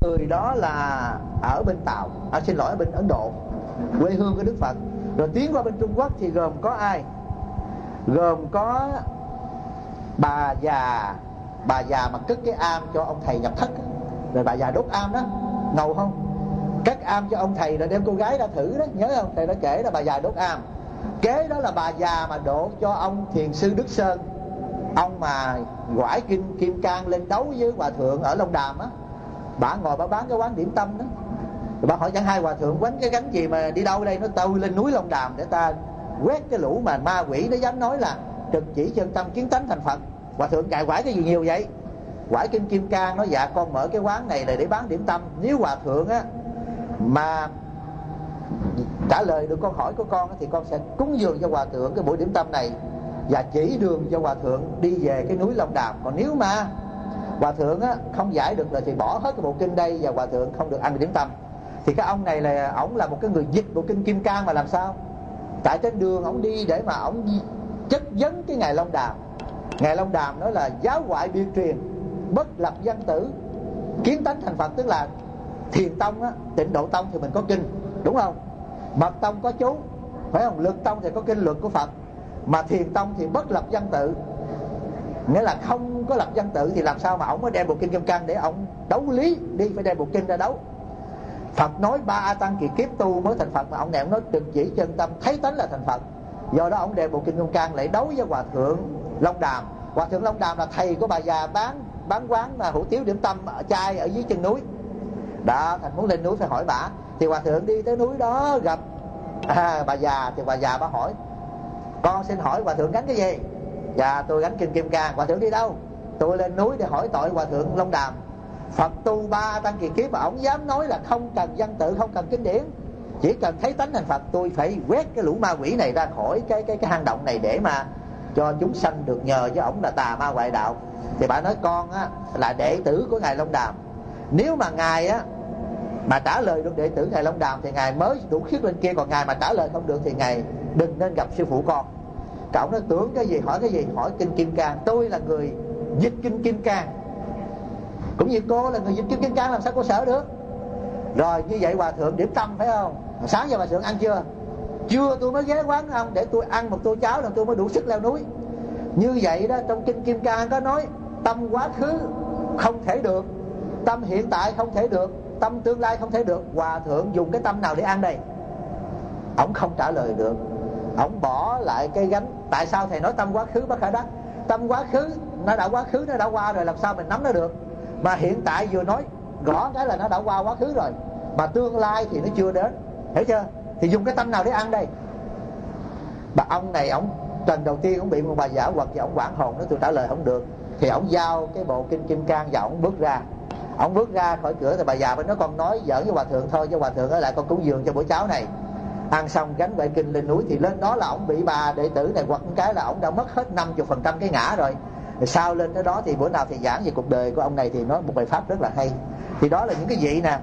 người đó là ở bên tàu à, xin lỗi ở bên ấn độ quê hương của đức phật. Rồi tiến qua bên trung quốc thì gồm có ai? Gồm có bà già bà già mà cất cái am cho ông thầy nhập thất rồi bà già đốt am đó ngầu không? Cất am cho ông thầy rồi đem cô gái ra thử đó nhớ không? Thầy đã kể là bà già đốt am. Kế đó là bà già mà đổ cho ông thiền sư đức sơn. Ông mà quải kim kim cang lên đấu với hòa thượng ở long đàm á bà ngồi bà bán cái quán điểm tâm đó. Rồi bà hỏi chẳng hai hòa thượng quánh cái gánh gì mà đi đâu đây? Nó tôi lên núi long đàm để ta quét cái lũ mà ma quỷ nó dám nói là trực chỉ chân tâm kiến tánh thành phật. Hòa thượng cài quải cái gì nhiều vậy? Quải kim kim cang nói dạ con mở cái quán này là để bán điểm tâm. Nếu hòa thượng á mà trả lời được câu hỏi của con thì con sẽ cúng dường cho hòa thượng cái buổi điểm tâm này và chỉ đường cho hòa thượng đi về cái núi long đàm. Còn nếu mà hòa thượng á, không giải được rồi thì bỏ hết cái bộ kinh đây và hòa thượng không được ăn điểm tâm. Thì cái ông này là ổng là một cái người dịch bộ kinh kim cang mà làm sao? Tại trên đường ổng đi để mà ổng chất vấn cái ngài long đàm. Ngài long đàm nói là giáo ngoại biệt truyền bất lập văn tử kiến tánh thành phật tức là thiền tông á tịnh độ tông thì mình có kinh đúng không? Mật tông có chú phải không? Lực tông thì có kinh luật của phật. Mà thiền tông thì bất lập văn tự nghĩa là không có lập văn tự thì làm sao mà ông mới đem bộ kinh kim cang để ông đấu lý đi phải đem bộ kinh ra đấu. Phật nói ba A Tăng kỳ kiếp tu mới thành Phật mà ông này ông nói trực chỉ chân tâm thấy tánh là thành Phật. Do đó ông đem bộ kinh kim cang lại đấu với hòa thượng Long Đàm. Hòa thượng Long Đàm là thầy của bà già bán bán quán mà hủ tiếu điểm tâm ở chai ở dưới chân núi. Đó thành muốn lên núi phải hỏi bà. Thì hòa thượng đi tới núi đó gặp à, bà già thì bà già bà hỏi con xin hỏi hòa thượng gánh cái gì? Dạ tôi gánh kinh kim cang hòa thượng đi đâu? Tôi lên núi để hỏi tội hòa thượng long đàm. Phật tu ba tăng kỳ kiếp mà ông dám nói là không cần văn tự, không cần kinh điển. Chỉ cần thấy tánh thành phật, tôi phải quét cái lũ ma quỷ này ra khỏi cái cái cái hang động này để mà cho chúng sanh được nhờ với ổng là tà ma ngoại đạo. Thì bà nói, con á, là đệ tử của ngài long đàm. Nếu mà ngài á, mà trả lời được đệ tử ngài long đàm thì ngài mới, đủ khiết lên kia. Còn ngài mà trả lời không được thì ngài đừng nên gặp sư phụ con cậu nó tưởng cái gì, hỏi cái gì? Hỏi kinh kim cang. Tôi là người dịch kinh kim cang. Cũng như cô là người dịch kinh kim cang, làm sao cô sợ được? Rồi, như vậy hòa thượng điểm tâm, phải không? Sáng giờ hòa thượng ăn chưa? Chưa, tôi mới ghé quán ông, để tôi ăn một tô cháo, rồi tôi mới đủ sức leo núi. Như vậy đó, trong kinh kim cang có nói, tâm quá khứ không thể được, tâm hiện tại không thể được, tâm tương lai không thể được. Hòa thượng dùng cái tâm nào để ăn đây? Ông không trả lời được ông bỏ lại cái gánh. Tại sao thầy nói tâm quá khứ bất khả đắc? Tâm quá khứ, nó đã quá khứ, nó đã qua rồi, làm sao mình nắm nó được? Mà hiện tại vừa nói, rõ cái là nó đã qua quá khứ rồi. Mà tương lai thì nó chưa đến. Hiểu chưa? Thì dùng cái tâm nào để ăn đây? Bà ông này, ông lần đầu tiên ông bị một bà giả hoặc và ông quản hồn nó tôi trả lời không được. Thì ông giao cái bộ kinh kim cang và ông bước ra. Ông bước ra khỏi cửa thì bà già mới nói con nói giỡn với hòa thượng thôi cho hòa thượng ở lại con cúng dường cho buổi cháu này ăn xong gánh vệ kinh lên núi thì lên đó là ông bị bà đệ tử này quật cái là ông đã mất hết 50 phần trăm cái ngã rồi. Sau lên tới đó thì bữa nào thì giảng về cuộc đời của ông này thì nói một bài pháp rất là hay. Thì đó là những cái vị nè.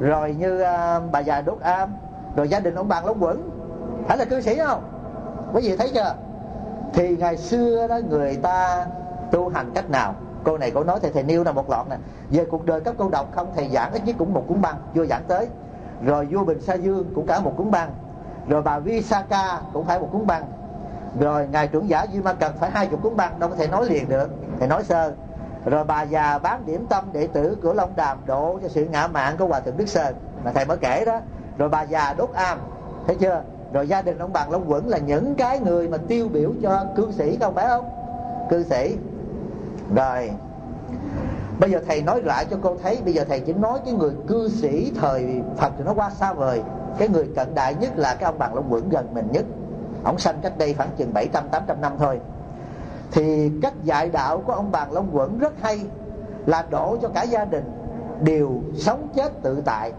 Rồi như uh, bà già đốt am rồi gia đình ông bàn lóng quẩn. Phải là cư sĩ không? Quý vị thấy chưa? Thì ngày xưa đó người ta tu hành cách nào? Cô này cô nói thầy thầy nêu là một loạt nè. Về cuộc đời các câu đọc không thầy giảng ít nhất cũng một cuốn băng chưa giảng tới. Rồi vua bình sa dương cũng cả một cuốn băng rồi bà visaka cũng phải một cuốn băng. Rồi ngài trưởng giả duy ma cần phải hai chục cuốn băng, đâu có thể nói liền được, thầy nói sơ. Rồi bà già bán điểm tâm đệ tử của long đàm độ cho sự ngã mạn của hòa thượng đức sơn. Mà thầy mới kể đó. Rồi bà già đốt am, thấy chưa? Rồi gia đình ông bằng long quẩn là những cái người mà tiêu biểu cho cư sĩ không phải không cư sĩ. Rồi, bây giờ thầy nói lại cho cô thấy, bây giờ thầy chỉ nói cái người cư sĩ thời phật thì nó qua xa vời cái người cận đại nhất là cái ông bằng long quẩn gần mình nhất. Ông sanh cách đây khoảng chừng 700 800 năm thôi. Thì cách dạy đạo của ông bàn long quẩn rất hay, là đổ cho cả gia đình đều sống chết tự tại.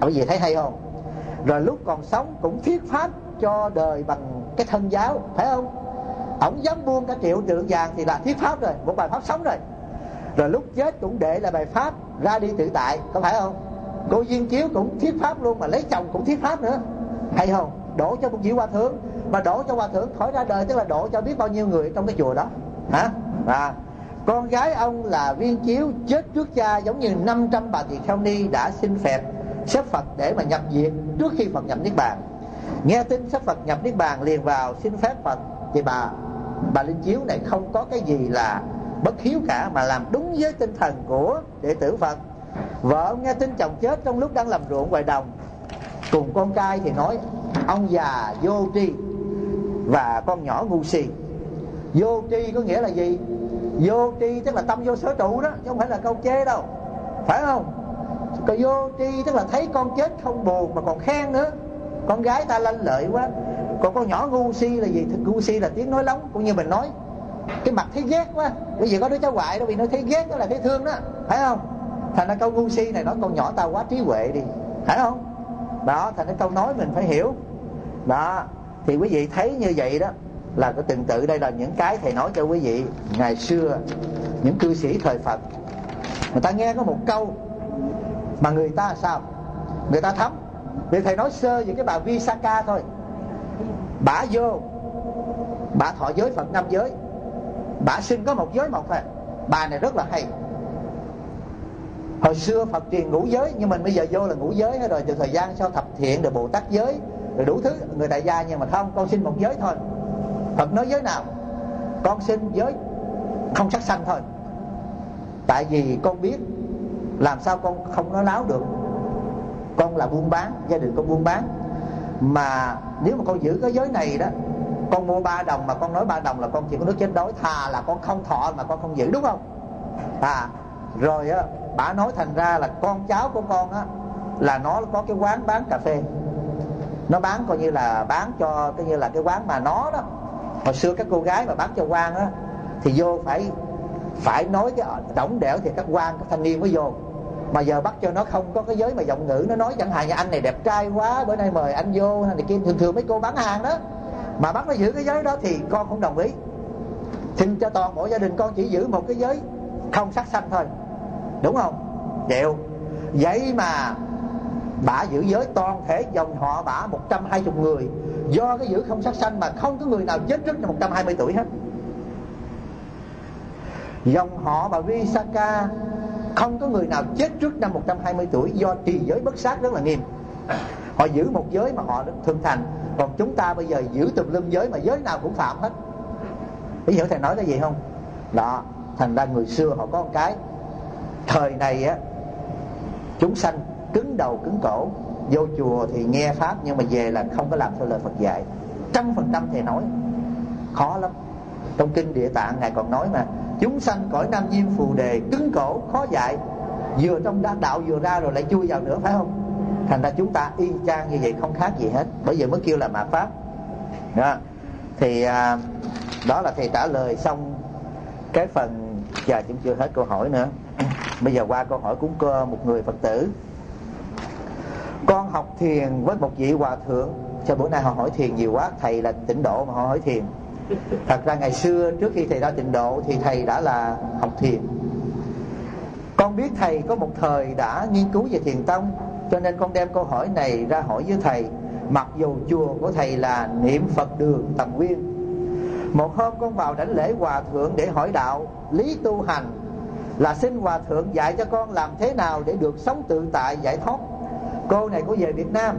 Bởi vì thấy hay không? Rồi lúc còn sống cũng thuyết pháp cho đời bằng cái thân giáo, phải không? Ổng dám buông cả triệu trượng vàng thì là thuyết pháp rồi, một bài pháp sống rồi. Rồi lúc chết cũng để là bài pháp ra đi tự tại, có phải không? Cô duyên chiếu cũng thuyết pháp luôn, mà lấy chồng cũng thuyết pháp nữa. Hay không? Đổ cho một vị hòa thượng. Mà đổ cho hòa thượng khỏi ra đời, tức là đổ cho biết bao nhiêu người trong cái chùa đó. Hả? À con gái ông là viên chiếu, chết trước cha giống như 500 bà tỳ kheo ni đã xin phép xếp Phật để mà nhập viện trước khi Phật nhập Niết Bàn. Nghe tin xếp Phật nhập Niết Bàn liền vào xin phép Phật. Thì bà bà linh chiếu này không có cái gì là bất hiếu cả, mà làm đúng với tinh thần của đệ tử Phật vợ ông nghe tin chồng chết trong lúc đang làm ruộng ngoài đồng. Cùng con trai thì nói, ông già vô tri và con nhỏ ngu si. Vô tri có nghĩa là gì? Vô tri tức là tâm vô sở trụ đó, chứ không phải là câu chê đâu. Phải không? Còn vô tri tức là thấy con chết không buồn mà còn khen nữa. Con gái ta lanh lợi quá. Còn con nhỏ ngu si là gì? Ngu si là tiếng nói lóng, cũng như mình nói. Cái mặt thấy ghét quá. Bởi vì có đứa cháu ngoại đâu vì nó thấy ghét đó là thấy thương đó. Phải không? Thành ra câu ngu si này nói con nhỏ tao quá trí huệ đi. Phải không? Đó, thành ra câu nói mình phải hiểu. Đó, thì quý vị thấy như vậy đó, là cái từng tự đây là những cái thầy nói cho quý vị ngày xưa, những cư sĩ thời phật. Người ta nghe có một câu, mà người ta sao? Người ta thấm. Vì thầy nói sơ về cái bà Visaka thôi. Bà vô bà thọ giới phật năm giới. Bà sinh có một giới một thôi bà này rất là hay hồi xưa phật truyền ngũ giới, nhưng mình bây giờ vô là ngũ giới hết rồi, từ thời gian sau thập thiện rồi bồ tát giới rồi đủ thứ. Người đại gia nhưng mà không, con xin một giới thôi. Phật nói giới nào? Con xin giới không sát sanh thôi. Tại vì con biết làm sao con không nói láo được. Con là buôn bán, gia đình con buôn bán. Mà nếu mà con giữ cái giới này đó, con mua ba đồng mà con nói ba đồng là con chỉ có nước chết đói, thà là con không thọ mà con không giữ, đúng không? À rồi á bà nói thành ra là con cháu của con á, là nó có cái quán bán cà phê. Nó bán coi như là bán cho, coi như là cái quán mà nó đó. Hồi xưa các cô gái mà bán cho quan á, thì vô phải phải nói cái, đổng đẻo thì các quan, các thanh niên mới vô. Mà giờ bắt cho nó không có cái giới mà giọng ngữ, nó nói chẳng hạn như, anh này đẹp trai quá, bữa nay mời anh vô, hay này kia. Thường thường mấy cô bán hàng đó, mà bắt nó giữ cái giới đó thì con không đồng ý. Xin cho toàn bộ gia đình con chỉ giữ một cái giới không sắc xanh thôi đúng không? Chịu. Vậy mà bả giữ giới toàn thể dòng họ bả 120 người. Do cái giữ không sát sanh mà không có người nào chết trước năm 120 tuổi hết. Dòng họ bà Visaka không có người nào chết trước năm 120 tuổi do trì giới bất sát rất là nghiêm. Họ giữ một giới mà họ thường thành. Còn chúng ta bây giờ giữ tùm lum giới mà giới nào cũng phạm hết. Ví dụ thầy nói cái gì không? Đó, thành ra người xưa họ có một cái thời này á chúng sanh cứng đầu cứng cổ vô chùa thì nghe pháp nhưng mà về là không có làm theo lời Phật dạy. Trăm phần trăm thầy nói. Khó lắm. Trong kinh địa tạng ngài còn nói mà chúng sanh cõi nam diêm phù đề cứng cổ khó dạy. Vừa trong đá đạo vừa ra rồi lại chui vào nữa phải không? Thành ra chúng ta y chang như vậy không khác gì hết. Bởi vậy mới kêu là mạt pháp. Đó. thì à, đó là thầy trả lời xong cái phần chờ chúng chưa hết câu hỏi nữa bây giờ qua câu hỏi cúng cơ một người phật tử. Con học thiền với một vị hòa thượng. Cho bữa nay họ hỏi thiền nhiều quá? Thầy là tịnh độ mà họ hỏi thiền. Thật ra ngày xưa, trước khi thầy ra tịnh độ thì thầy đã là học thiền. Con biết thầy có một thời đã nghiên cứu về thiền tông, cho nên con đem câu hỏi này ra hỏi với thầy. Mặc dù chùa của thầy là niệm phật đường tầm nguyên, một hôm con vào đảnh lễ hòa thượng để hỏi đạo, lý tu hành là xin hòa thượng dạy cho con làm thế nào để được sống tự tại, giải thoát. Cô này có về việt nam,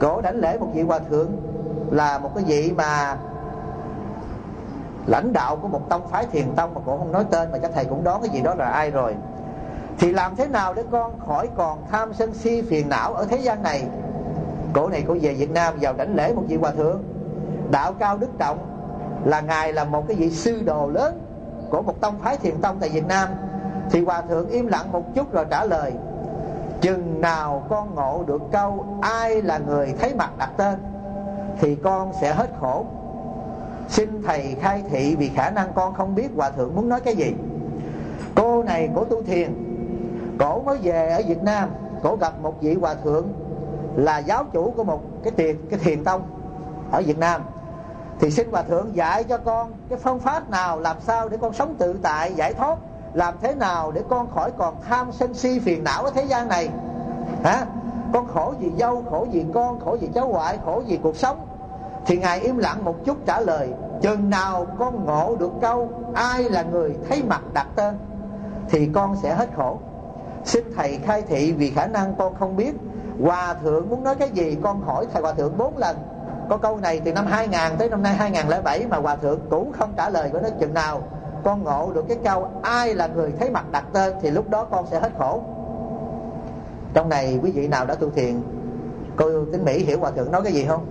cổ đảnh lễ một vị hòa thượng là một cái vị mà lãnh đạo của một tông phái thiền tông, mà cổ không nói tên mà chắc thầy cũng đoán cái gì đó là ai rồi. Thì làm thế nào để con khỏi còn tham sân si phiền não ở thế gian này? Cổ này cổ về việt nam vào đảnh lễ một vị hòa thượng. Đạo cao đức trọng là ngài là một cái vị sư đồ lớn của một tông phái thiền tông tại việt nam thì hòa thượng im lặng một chút rồi trả lời, chừng nào con ngộ được câu ai là người thấy mặt đặt tên, thì con sẽ hết khổ. Xin thầy khai thị vì khả năng con không biết hòa thượng muốn nói cái gì. Cô này cổ tu thiền, cổ mới về ở việt nam, cổ gặp một vị hòa thượng là giáo chủ của một cái thiền cái thiền tông ở việt nam. Thì xin hòa thượng dạy cho con cái phương pháp nào làm sao để con sống tự tại, giải thoát làm thế nào để con khỏi còn tham sân si phiền não ở thế gian này? Hả? Con khổ vì dâu, khổ vì con, khổ vì cháu ngoại, khổ vì cuộc sống. Thì ngài im lặng một chút trả lời, chừng nào con ngộ được câu, ai là người thấy mặt đặt tên, thì con sẽ hết khổ. Xin thầy khai thị vì khả năng con không biết, hòa thượng muốn nói cái gì, con hỏi thầy hòa thượng bốn lần. Có câu này từ năm 2000 tới năm nay 2007 mà hòa thượng cũng không trả lời của nó chừng nào con ngộ được cái câu ai là người thấy mặt đặt tên thì lúc đó con sẽ hết khổ. Trong này quý vị nào đã tu thiền, cô tính mỹ hiểu hòa thượng nói cái gì không?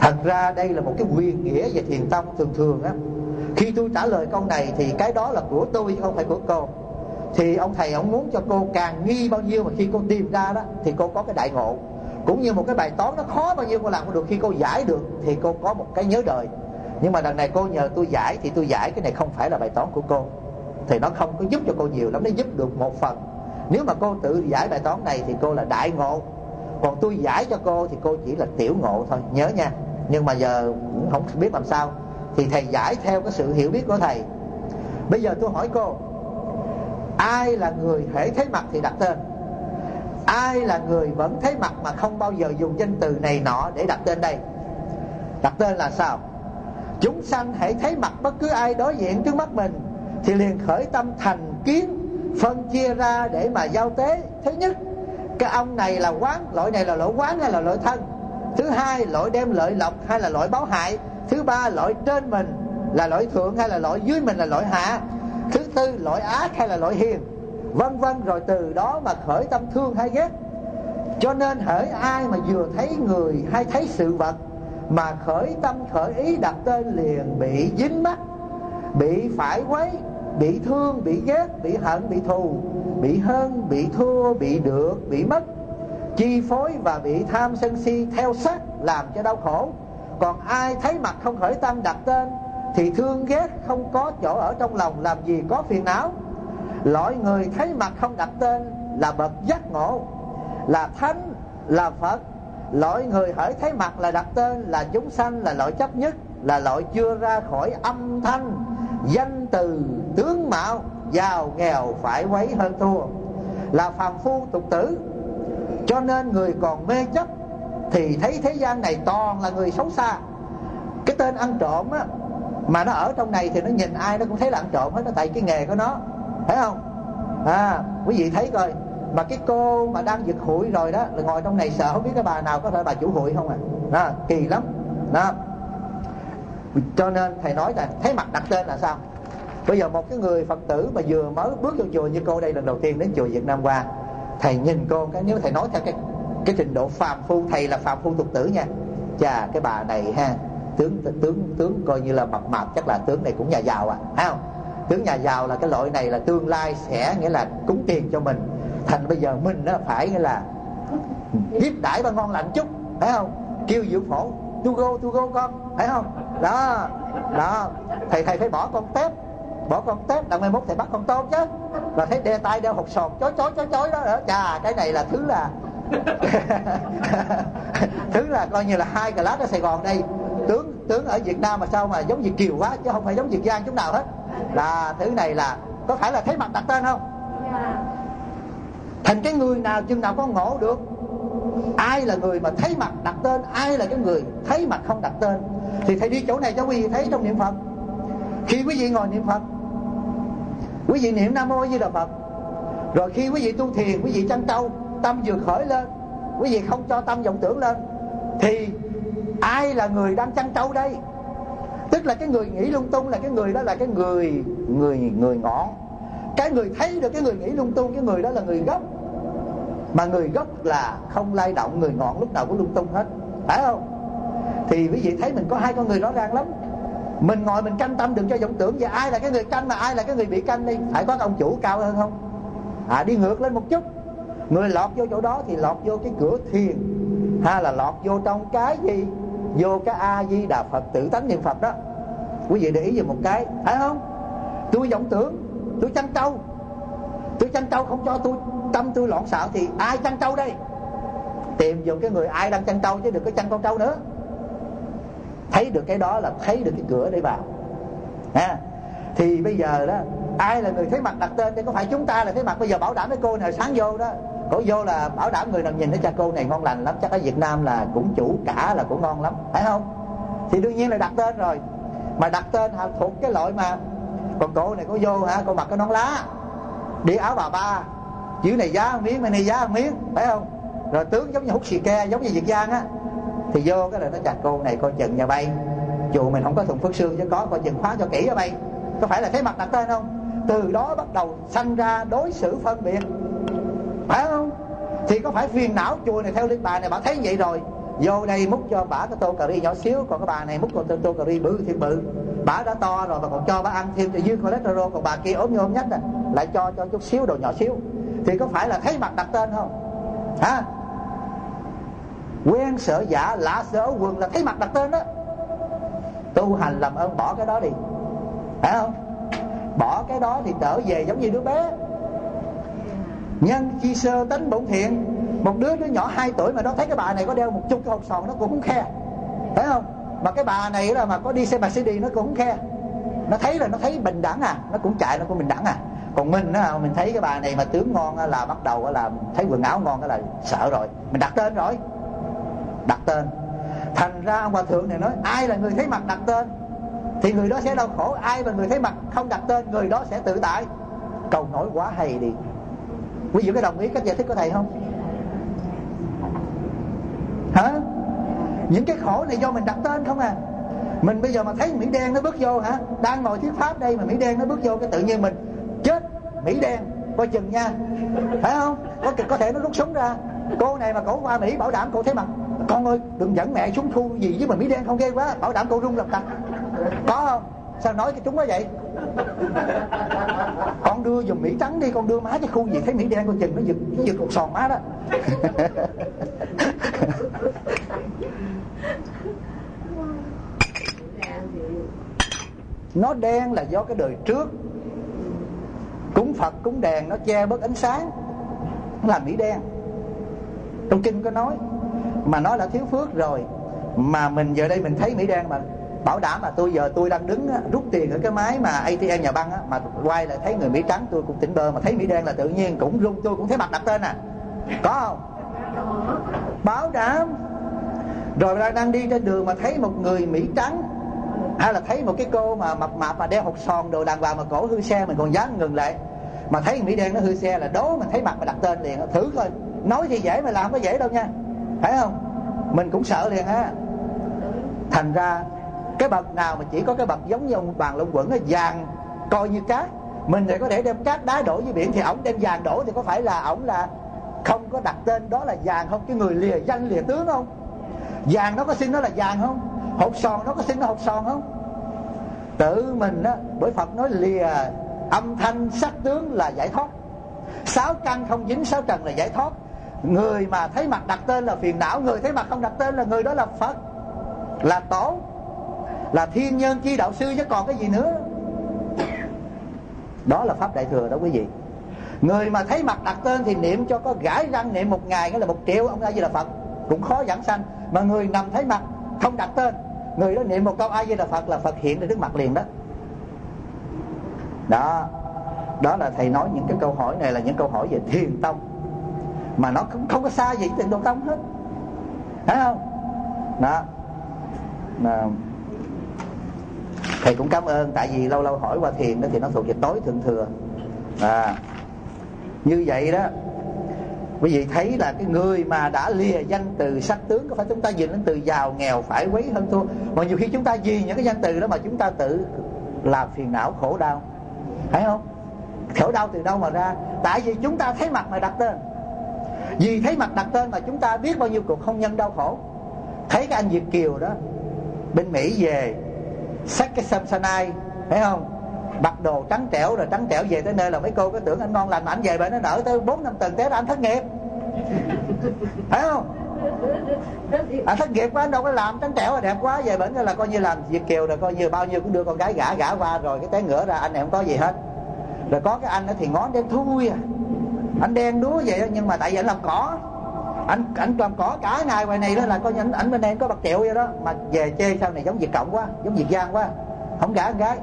Thật ra đây là một cái quyền nghĩa về thiền tông thường thường á. Khi tôi trả lời câu này thì cái đó là của tôi, không phải của cô. Thì ông thầy ông muốn cho cô càng nghi bao nhiêu mà khi cô tìm ra đó thì cô có cái đại ngộ. Cũng như một cái bài toán nó khó bao nhiêu cô làm không được, khi cô giải được thì cô có một cái nhớ đời nhưng mà lần này cô nhờ tôi giải thì tôi giải. Cái này không phải là bài toán của cô. Thì nó không có giúp cho cô nhiều lắm. Nó giúp được một phần. Nếu mà cô tự giải bài toán này thì cô là đại ngộ. Còn tôi giải cho cô thì cô chỉ là tiểu ngộ thôi. Nhớ nha. Nhưng mà giờ cũng không biết làm sao. Thì thầy giải theo cái sự hiểu biết của thầy. Bây giờ tôi hỏi cô, ai là người thể thấy mặt thì đặt tên. Ai là người vẫn thấy mặt mà không bao giờ dùng danh từ này nọ để đặt tên đây? Đặt tên là sao? Chúng sanh hãy thấy mặt bất cứ ai đối diện trước mắt mình, thì liền khởi tâm thành kiến, phân chia ra để mà giao tế. Thứ nhất, cái ông này là quán, lỗi này là lỗi quán hay là lỗi thân? Thứ hai, lỗi đem lợi lộc hay là lỗi báo hại? Thứ ba, lỗi trên mình là lỗi thượng hay là lỗi dưới mình là lỗi hạ? Thứ tư, lỗi ác hay là lỗi hiền? Vân vân, rồi từ đó mà khởi tâm thương hay ghét. Cho nên hỡi ai mà vừa thấy người hay thấy sự vật mà khởi tâm, khởi ý đặt tên liền bị dính mắt, bị phải quấy, bị thương, bị ghét, bị hận, bị thù, bị hơn bị thua, bị được, bị mất. Chi phối và bị tham sân si theo sát làm cho đau khổ. Còn ai thấy mặt không khởi tâm đặt tên, thì thương ghét không có chỗ ở trong lòng, làm gì có phiền não. Loại người thấy mặt không đặt tên là bậc giác ngộ, là thánh, là phật loại người hỡi thấy mặt là đặt tên, là chúng sanh, là loại chấp nhất, là loại chưa ra khỏi âm thanh. Danh từ, tướng mạo, giàu nghèo phải quấy hơn thua. Là phàm phu tục tử. Cho nên người còn mê chấp thì thấy thế gian này toàn là người xấu xa. Cái tên ăn trộm á, mà nó ở trong này thì nó nhìn ai nó cũng thấy là ăn trộm hết, nó tại cái nghề của nó. Thấy không? À quý vị thấy coi mà cái cô mà đang giật hụi rồi đó là ngồi trong này sợ không biết cái bà nào có thể bà chủ hụi không à. Đó, kỳ lắm. Đó. Cho nên thầy nói là thấy mặt đặt tên là sao? Bây giờ một cái người phật tử mà vừa mới bước vô chùa như cô đây lần đầu tiên đến chùa việt nam qua thầy nhìn cô cái nếu thầy nói theo cái cái trình độ phàm phu thầy là phàm phu tục tử nha. Chà cái bà này ha tướng tướng tướng coi như là mập mạp chắc là tướng này cũng nhà giàu à thấy không? Tướng nhà giàu là cái loại này là tương lai sẽ nghĩa là cúng tiền cho mình thành bây giờ mình nó phải là tiếp đãi và ngon lạnh chút, phải không? Kêu diệu phổ tu go tu go con phải không? Đó đó. Thầy thầy phải bỏ con tép, bỏ con tép, đặng mai mốt thầy bắt con tôm chứ. Và thấy đe tay đeo hột sòn chói chói chói chói đó. Đó, chà, cái này là thứ là thứ là coi như là hai cà lát ở sài gòn đây. Tướng tướng ở việt nam mà sao mà giống việt kiều quá, chứ không phải giống việt giang chút nào hết. Là thứ này là, có phải là thấy mặt đặt tên không? Dạ thành cái người nào chừng nào có ngộ được. Ai là người mà thấy mặt đặt tên, ai là cái người thấy mặt không đặt tên. Thì thầy đi chỗ này cho quý vị thấy trong niệm phật. Khi quý vị ngồi niệm phật, quý vị niệm nam mô di đà phật. Rồi khi quý vị tu thiền, quý vị chăn trâu, tâm vừa khởi lên, quý vị không cho tâm vọng tưởng lên, thì ai là người đang chăn trâu đây? Tức là cái người nghĩ lung tung là cái người đó là cái người người người ngọn cái người thấy được, cái người nghĩ lung tung, cái người đó là người gốc mà người gốc là không lay động người ngọn lúc nào cũng lung tung hết. Phải không? Thì quý vị thấy mình có hai con người rõ ràng lắm. Mình ngồi mình canh tâm đừng cho vọng tưởng và ai là cái người canh mà ai là cái người bị canh đi. Phải có ông chủ cao hơn không? À đi ngược lên một chút. Người lọt vô chỗ đó thì lọt vô cái cửa thiền. Hay là lọt vô trong cái gì? Vô cái a di đà phật, tự tánh niệm phật đó. Quý vị để ý về một cái, phải không? Tôi vọng tưởng, tôi chăn trâu. Tôi chăn trâu không cho tôi tâm tôi loạn xạo thì ai chăn trâu đây? Tìm dùng cái người ai đang chăn trâu chứ đừng có chăn con trâu nữa. Thấy được cái đó là thấy được cái cửa để vào. Ha thì bây giờ đó, ai là người thấy mặt đặt tên thì có phải chúng ta là thấy mặt. Bây giờ bảo đảm với cô này sáng vô đó. Cổ vô là bảo đảm người nào nhìn thấy cha cô này ngon lành lắm. Chắc ở việt nam là cũng chủ cả là cũng ngon lắm. Phải không? Thì đương nhiên là đặt tên rồi. Mà đặt tên thuộc cái loại mà, còn cô này có vô hả? Cô mặc cái nón lá. Đi áo bà ba dưới này giá một miếng bên này giá một miếng phải không? Rồi tướng giống như hút xì ke giống như việt giang á thì vô cái là nó chặt cô này coi chừng nhà bay. Dù mình không có thùng phước xương chứ có coi chừng khóa cho kỹ cho bay. Có phải là thấy mặt đặt tên không? Từ đó bắt đầu sanh ra đối xử phân biệt. Phải không? Thì có phải phiền não chùa này theo linh bà này bà thấy vậy rồi. Vô đây múc cho bà cái tô cà ri nhỏ xíu còn cái bà này múc con tô, tô cà ri bự thì bự. Bà đã to rồi mà còn cho bà ăn thêm cho dư cholesterol còn bà kia ốm như ốm nhất à. Lại cho cho chút xíu đồ nhỏ xíu thì có phải là thấy mặt đặt tên không? Hả? Quen sợ giả lạ sợ quần là thấy mặt đặt tên đó. Tu hành làm ơn, bỏ cái đó đi. Phải không? Bỏ cái đó thì trở về giống như đứa bé. Nhân chi sơ tính bổn thiện. Một đứa đứa nhỏ 2 tuổi mà nó thấy cái bà này có đeo một chút cái hộp sòn nó cũng không khe. Phải không? Mà cái bà này là mà có đi xe bà đi nó cũng không khe. Nó thấy là nó thấy bình đẳng à. Nó cũng chạy, nó cũng bình đẳng à còn mình á, mình thấy cái bà này mà tướng ngon là bắt đầu là thấy quần áo ngon là sợ rồi. Mình đặt tên rồi. Đặt tên. Thành ra ông hòa thượng này nói, ai là người thấy mặt đặt tên? Thì người đó sẽ đau khổ. Ai là người thấy mặt không đặt tên, người đó sẽ tự tại. Cầu nổi quá hay đi. Quý vị có đồng ý cách giải thích của thầy không? Hả? Những cái khổ này do mình đặt tên không à? Mình bây giờ mà thấy mỹ đen nó bước vô hả? Đang ngồi thuyết pháp đây mà mỹ đen nó bước vô cái tự nhiên mình mỹ đen coi chừng nha. Phải không? Có có thể nó rút súng ra. Cô này mà cổ qua mỹ bảo đảm cô thấy mặt. Con ơi đừng dẫn mẹ xuống thu gì với mình mỹ đen không ghê quá bảo đảm cô rung lập cập. Có không? Sao nói cái chúng nó vậy? Con đưa dùm mỹ trắng đi con đưa má cái khu gì thấy mỹ đen con chừng nó giật nó giật một sòn má đó. Nó đen là do cái đời trước cúng phật cúng đèn nó che bớt ánh sáng nó làm mỹ đen. Trong kinh có nói mà nó là thiếu phước rồi mà mình giờ đây mình thấy mỹ đen mà bảo đảm là tôi giờ tôi đang đứng á, rút tiền ở cái máy mà ATM nhà băng á, mà quay lại thấy người Mỹ trắng tôi cũng tỉnh bơ mà thấy Mỹ đen là tự nhiên cũng rung tôi cũng thấy mặt đặt tên à. Có không? Bảo đảm. Rồi đang đi trên đường mà thấy một người Mỹ trắng hay là thấy một cái cô mà mập mạp mà đeo hột sòn đồ đàng hoàng mà cổ hư xe mình còn dám ngừng lại mà thấy Mỹ đen nó hư xe là đố mình thấy mặt mà đặt tên liền, thử coi. Nói thì dễ mà làm có dễ đâu nha. Phải không? Mình cũng sợ liền ha thành ra, cái bậc nào mà chỉ có cái bậc giống như ông bàn lông quẩn là vàng, coi như cát. Mình thì có thể đem cát đá đổ dưới biển thì ổng đem vàng đổ thì có phải là ổng là không có đặt tên đó là vàng không? Cái người lìa danh lìa tướng không? Vàng nó có xin nó là vàng không? Hột sòn nó có xin nó hột sòn không? Tự mình á, bởi phật nói lìa âm thanh sắc tướng là giải thoát. Sáu căn không dính sáu trần là giải thoát. Người mà thấy mặt đặt tên là phiền não, người thấy mặt không đặt tên là người đó là phật, là tổ, là thiên nhân chi đạo sư chứ còn cái gì nữa. Đó là pháp đại thừa đó quý vị. Người mà thấy mặt đặt tên thì niệm cho có gãi răng niệm một ngày nghĩa là một triệu, ông a di là phật. Cũng khó giảng sanh, mà người nằm thấy mặt không đặt tên, người đó niệm một câu a di là phật là phật hiện ra trước mặt liền đó đó. Đó là thầy nói những cái câu hỏi này là những câu hỏi về thiền tông. Mà nó không, không có xa gì thiền tông tông hết. Thấy không? Đó. À, thầy cũng cảm ơn tại vì lâu lâu hỏi qua thiền đó thì nó thuộc về tối thượng thừa. À. Như vậy đó. Quý vị thấy là cái người mà đã lìa danh từ sắc tướng có phải chúng ta nhìn đến từ giàu nghèo phải quý hơn thua? Mà nhiều khi chúng ta vì những cái danh từ đó mà chúng ta tự làm phiền não khổ đau phải không? Khổ đau từ đâu mà ra? Tại vì chúng ta thấy mặt mà đặt tên. Vì thấy mặt đặt tên mà chúng ta biết bao nhiêu cuộc hôn nhân đau khổ. Thấy cái anh Việt Kiều đó, bên Mỹ về, xách cái Samsonite thấy không? Mặc đồ trắng trẻo rồi trắng trẻo về tới nơi là mấy cô cứ tưởng anh ngon lành mà anh về bên nó nở tới bốn năm tầng té ra anh thất nghiệp. Thấy không? Anh thất nghiệp quá anh đâu có làm trắng trẻo là đẹp quá về bệnh là coi như làm việt kiều rồi coi như bao nhiêu cũng đưa con gái gả gả qua rồi cái té ngửa ra anh này không có gì hết. Rồi có cái anh đó thì ngón đen thui à. Anh đen đúa vậy nhưng mà tại vì anh làm cỏ. Anh anh làm cỏ cả ngày ngoài này đó là coi như anh, anh bên đây có bạc triệu vậy đó. Mà về chê sau này giống việt cộng quá giống việt giang quá. Không gả con gái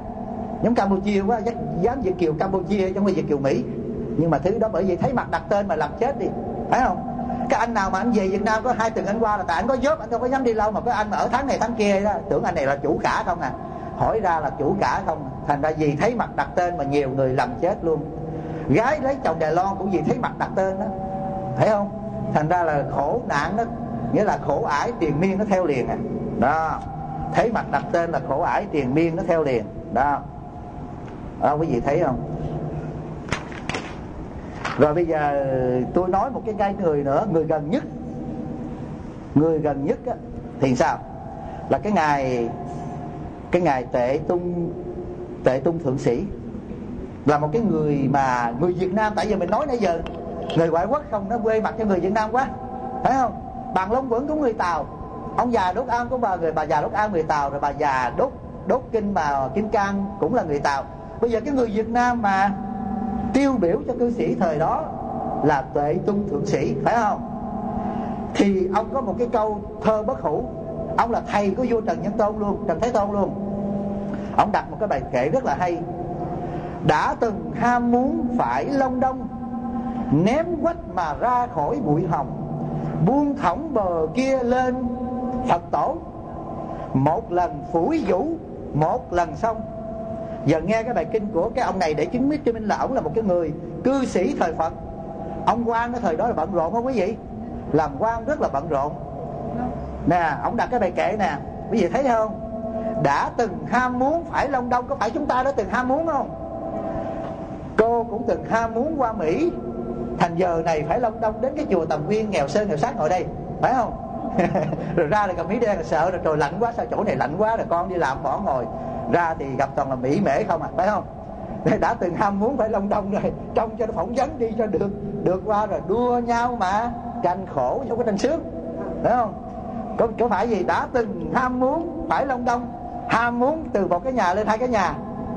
giống campuchia quá dám việt kiều campuchia giống không việt kiều mỹ. Nhưng mà thứ đó bởi vì thấy mặt đặt tên mà làm chết đi phải không? Cái anh nào mà anh về Việt Nam có hai tuần anh qua là tại anh có job, anh đâu có dám đi lâu mà cái anh mà ở tháng này tháng kia đó. Tưởng anh này là chủ cả không à? Hỏi ra là chủ cả không à? thành ra vì thấy mặt đặt tên mà nhiều người lầm chết luôn. Gái lấy chồng Đài Loan cũng vì thấy mặt đặt tên đó. Thấy không? Thành ra là khổ nạn đó. Nghĩa là khổ ải tiền miên nó theo liền à. Đó. Thấy mặt đặt tên là khổ ải tiền miên nó theo liền. Đó. Đó, quý vị thấy không? Rồi bây giờ tôi nói một cái cái người nữa người gần nhất. Người gần nhất á, thì sao? Là cái ngày cái ngày tệ tung tệ tung thượng sĩ. Là một cái người mà người Việt Nam tại vì mình nói nãy giờ người ngoại quốc không nó quê mặt cho người Việt Nam quá. Thấy không? Bằng Long Quẩn của người Tàu. Ông già đốt am của bà người bà già đốt am người Tàu rồi bà già đốt đốt kinh bà kim cang cũng là người Tàu. Bây giờ cái người Việt Nam mà tiêu biểu cho cư sĩ thời đó là tuệ trung thượng sĩ, phải không? Thì ông có một cái câu thơ bất hủ. Ông là thầy của vua trần nhân tôn luôn, trần thái tôn luôn. Ông đặt một cái bài kệ rất là hay. Đã từng ham muốn phải long đông, ném quách mà ra khỏi bụi hồng, buông thõng bờ kia lên phật tổ. Một lần phủi vũ, một lần xong giờ nghe cái bài kinh của cái ông này để chứng minh cho minh là ông là một cái người cư sĩ thời phật. Ông quan cái thời đó là bận rộn không quý vị? Làm quan rất là bận rộn. Nè, ông đặt cái bài kệ nè. Quý vị thấy không? Đã từng ham muốn phải long đông, có phải chúng ta đã từng ham muốn không? Cô cũng từng ham muốn qua mỹ. Thành giờ này phải long đông đến cái chùa tầm nguyên nghèo sơn nghèo sát ngồi đây. Phải không? Rồi ra là cầm mỹ đen là sợ, rồi trời lạnh quá, sao chỗ này lạnh quá, rồi con đi làm bỏ ngồi ra thì gặp toàn là mỹ mễ không à phải không? Đã từng ham muốn phải long đông rồi trong cho nó phỏng vấn đi cho được được qua rồi đua nhau mà tranh khổ trong cái tranh sướng phải không? Có, có phải gì? Đã từng ham muốn phải long đông ham muốn từ một cái nhà lên hai cái nhà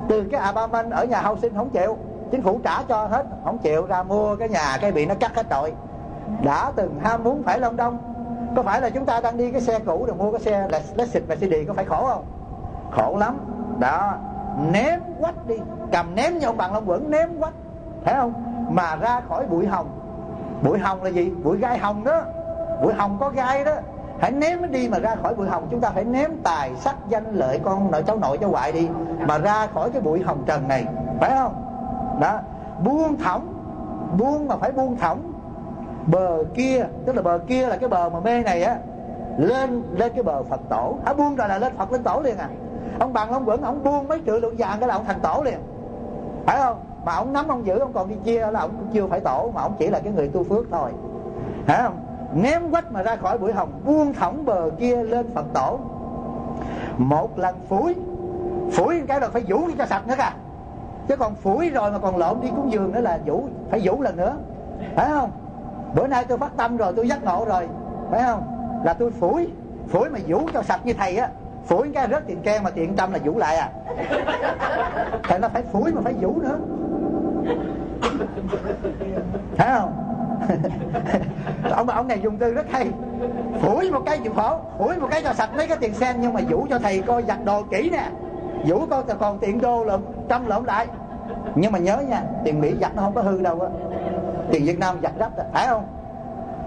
từ cái apartment ở nhà hậu sinh không chịu chính phủ trả cho hết không chịu ra mua cái nhà cái bị nó cắt hết rồi đã từng ham muốn phải long đông có phải là chúng ta đang đi cái xe cũ rồi mua cái xe là Lexus và CD có phải khổ không? Khổ lắm đó, ném quách đi. Cầm ném nhau bằng long quẩn, ném quách. Thấy không? Mà ra khỏi bụi hồng. Bụi hồng là gì? Bụi gai hồng đó. Bụi hồng có gai đó. Hãy ném nó đi mà ra khỏi bụi hồng. Chúng ta phải ném tài, sắc, danh, lợi con nội, cháu nội, cháu ngoại đi mà ra khỏi cái bụi hồng trần này. Phải không? Đó. Buông thõng. Buông mà phải buông thõng. Bờ kia, tức là bờ kia là cái bờ mà mê này á, lên lên cái bờ phật tổ. Hả, buông rồi là lên phật lên tổ liền à ông bằng ông quẩn ông buông mấy triệu lượng vàng cái là ông thành tổ liền. Phải không? Mà ông nắm ông giữ, ông còn đi chia là ông cũng chưa phải tổ, mà ông chỉ là cái người tu phước thôi. Phải không? Ném quách mà ra khỏi bụi hồng, buông thõng bờ kia lên phật tổ. Một lần phủi phủi cái là phải vũ cho sạch nữa cả chứ còn phủi rồi mà còn lộn đi cúng giường nữa là vũ, phải vũ lần nữa. Phải không? Bữa nay tôi phát tâm rồi, tôi giác ngộ rồi. Phải không? Là tôi phủi phủi mà vũ cho sạch như thầy á phủi cái rất tiền can mà tiền trăm là vũ lại à. Thầy nó phải phủi mà phải vũ nữa. Thấy không? Ông ông này dùng từ rất hay. Phủi một cái chịu khổ, phủi một cái cho sạch mấy cái tiền sen, nhưng mà vũ cho thầy coi giặt đồ kỹ nè. Vũ coi còn tiền đô lộn, trăm lộn lại. Nhưng mà nhớ nha, tiền mỹ giặt nó không có hư đâu á. Tiền việt nam giặt rách phải không?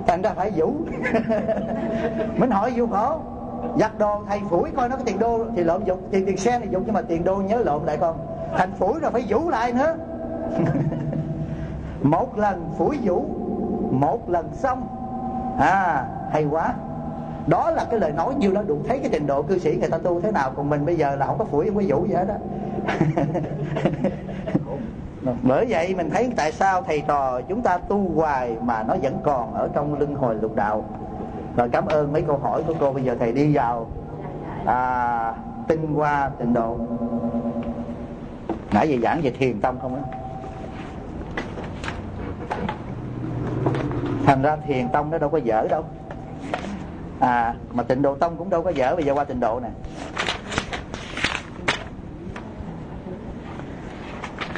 Thành ra phải vũ. Mình hỏi vũ khổ giặt đồ thầy phủi coi nó có tiền đô thì lộn dụng, tiền tiền sen thì dụng nhưng mà tiền đô nhớ lộn lại con. Thành phủi rồi phải vũ lại nữa. Một lần phủi vũ, một lần xong. À hay quá. Đó là cái lời nói nhiều đó đủ thấy cái trình độ cư sĩ người ta tu thế nào, còn mình bây giờ là không có phủi, không có vũ gì hết đó bởi vậy mình thấy tại sao thầy trò chúng ta tu hoài mà nó vẫn còn ở trong lưng hồi lục đạo rồi cảm ơn mấy câu hỏi của cô. Bây giờ thầy đi vào à, tinh hoa tịnh độ. Nãy giờ giảng về thiền tâm không á? Thành ra thiền tông nó đâu có dở đâu. À mà tịnh độ tông cũng đâu có dở. Bây giờ qua tịnh độ nè.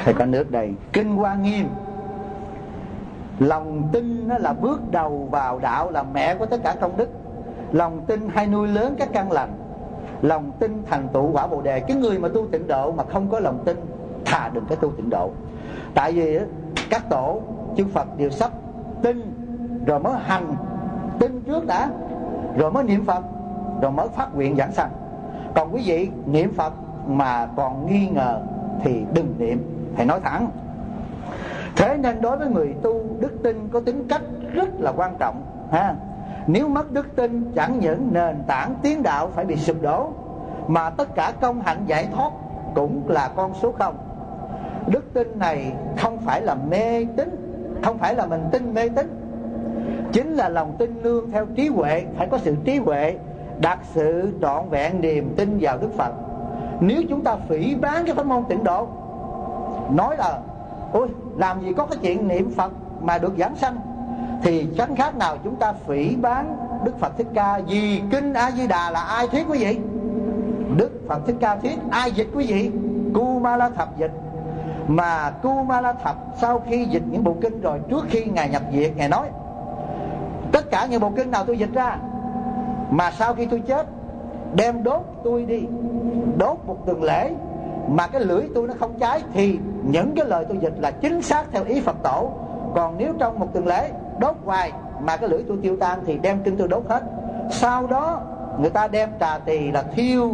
Thầy có nước đây. Kinh hoa nghiêm lòng tin nó là bước đầu vào đạo là mẹ của tất cả công đức. Lòng tin hay nuôi lớn các căn lành. Lòng tin thành tựu quả bồ đề. Cái người mà tu tịnh độ mà không có lòng tin, thà đừng có tu tịnh độ. Tại vì các tổ, chư phật đều sắp tin, rồi mới hành tin trước đã, rồi mới niệm phật, rồi mới phát nguyện giảng sanh. Còn quý vị niệm phật mà còn nghi ngờ thì đừng niệm. Thầy nói thẳng thế nên đối với người tu, đức tin có tính cách rất là quan trọng, ha? Nếu mất đức tin, chẳng những nền tảng tiến đạo phải bị sụp đổ, mà tất cả công hạnh giải thoát cũng là con số không. Đức tin này không phải là mê tín, không phải là mình tin mê tín. Chính là lòng tin nương theo trí huệ, phải có sự trí huệ đặt sự trọn vẹn niềm tin vào đức phật. Nếu chúng ta phỉ bán cái pháp môn tịnh độ, nói là, ôi làm gì có cái chuyện niệm phật mà được giảng sanh? Thì chẳng khác nào chúng ta phỉ bán đức phật thích ca? Vì kinh a di đà là ai thuyết quý vị? Đức phật thích ca thuyết. Ai dịch quý vị? Cū ma la thập dịch mà cū ma la thập sau khi dịch những bộ kinh rồi, trước khi ngài nhập viện, ngài nói, tất cả những bộ kinh nào tôi dịch ra, mà sau khi tôi chết, đem đốt tôi đi, đốt một tuần lễ mà cái lưỡi tôi nó không cháy thì những cái lời tôi dịch là chính xác theo ý Phật tổ. Còn nếu trong một tuần lễ đốt hoài mà cái lưỡi tôi tiêu tan thì đem kinh tôi đốt hết. Sau đó người ta đem trà tỳ là thiêu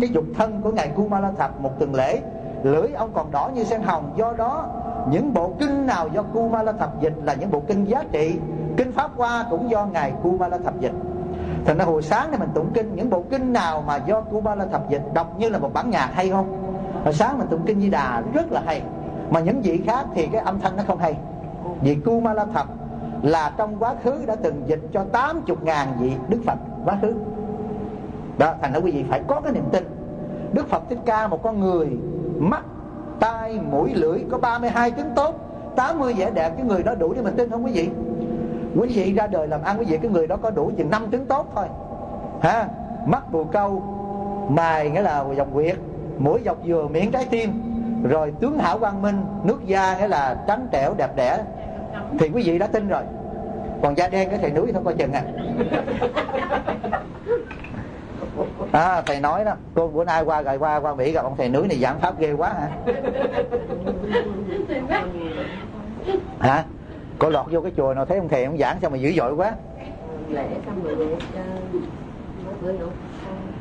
cái dục thân của ngài Kumala Thập một tuần lễ. Lưỡi ông còn đỏ như sen hồng. Do đó, những bộ kinh nào do Kumala Thập dịch là những bộ kinh giá trị. Kinh pháp hoa cũng do ngài Kumala Thập dịch. Thành ra hồi sáng này mình tụng kinh, những bộ kinh nào mà do Kumala Thập dịch, đọc như là một bản nhạc hay không? Hồi sáng mình tụng kinh Di Đà rất là hay. Mà những vị khác thì cái âm thanh nó không hay. Vì Kumala Thập là trong quá khứ đã từng dịch cho 80 ngàn vị Đức Phật quá khứ. Đó, thành ra quý vị phải có cái niềm tin. Đức Phật Thích Ca, một con người, mắt, tai, mũi, lưỡi, có 32 tướng tốt 80 vẻ đẹp. Cái người đó đủ để mình tin không quý vị? Quý vị ra đời làm ăn, quý vị, cái người đó có đủ chừng năm tướng tốt thôi. Ha? Mắt bù câu, mài nghĩa là dòng quyệt mũi dọc dừa miệng trái tim. Rồi tướng hảo quang minh nước da nghĩa là trắng trẻo đẹp đẽ. Thì quý vị đã tin rồi. Còn da đen cái thầy núi thôi coi chừng à. À thầy nói đó. Cô bữa nay qua rồi qua qua mỹ gặp ông thầy núi này giảng pháp ghê quá hả? Hả? Cô lọt vô cái chùa nào thấy ông thầy ông giảng sao mà dữ dội quá?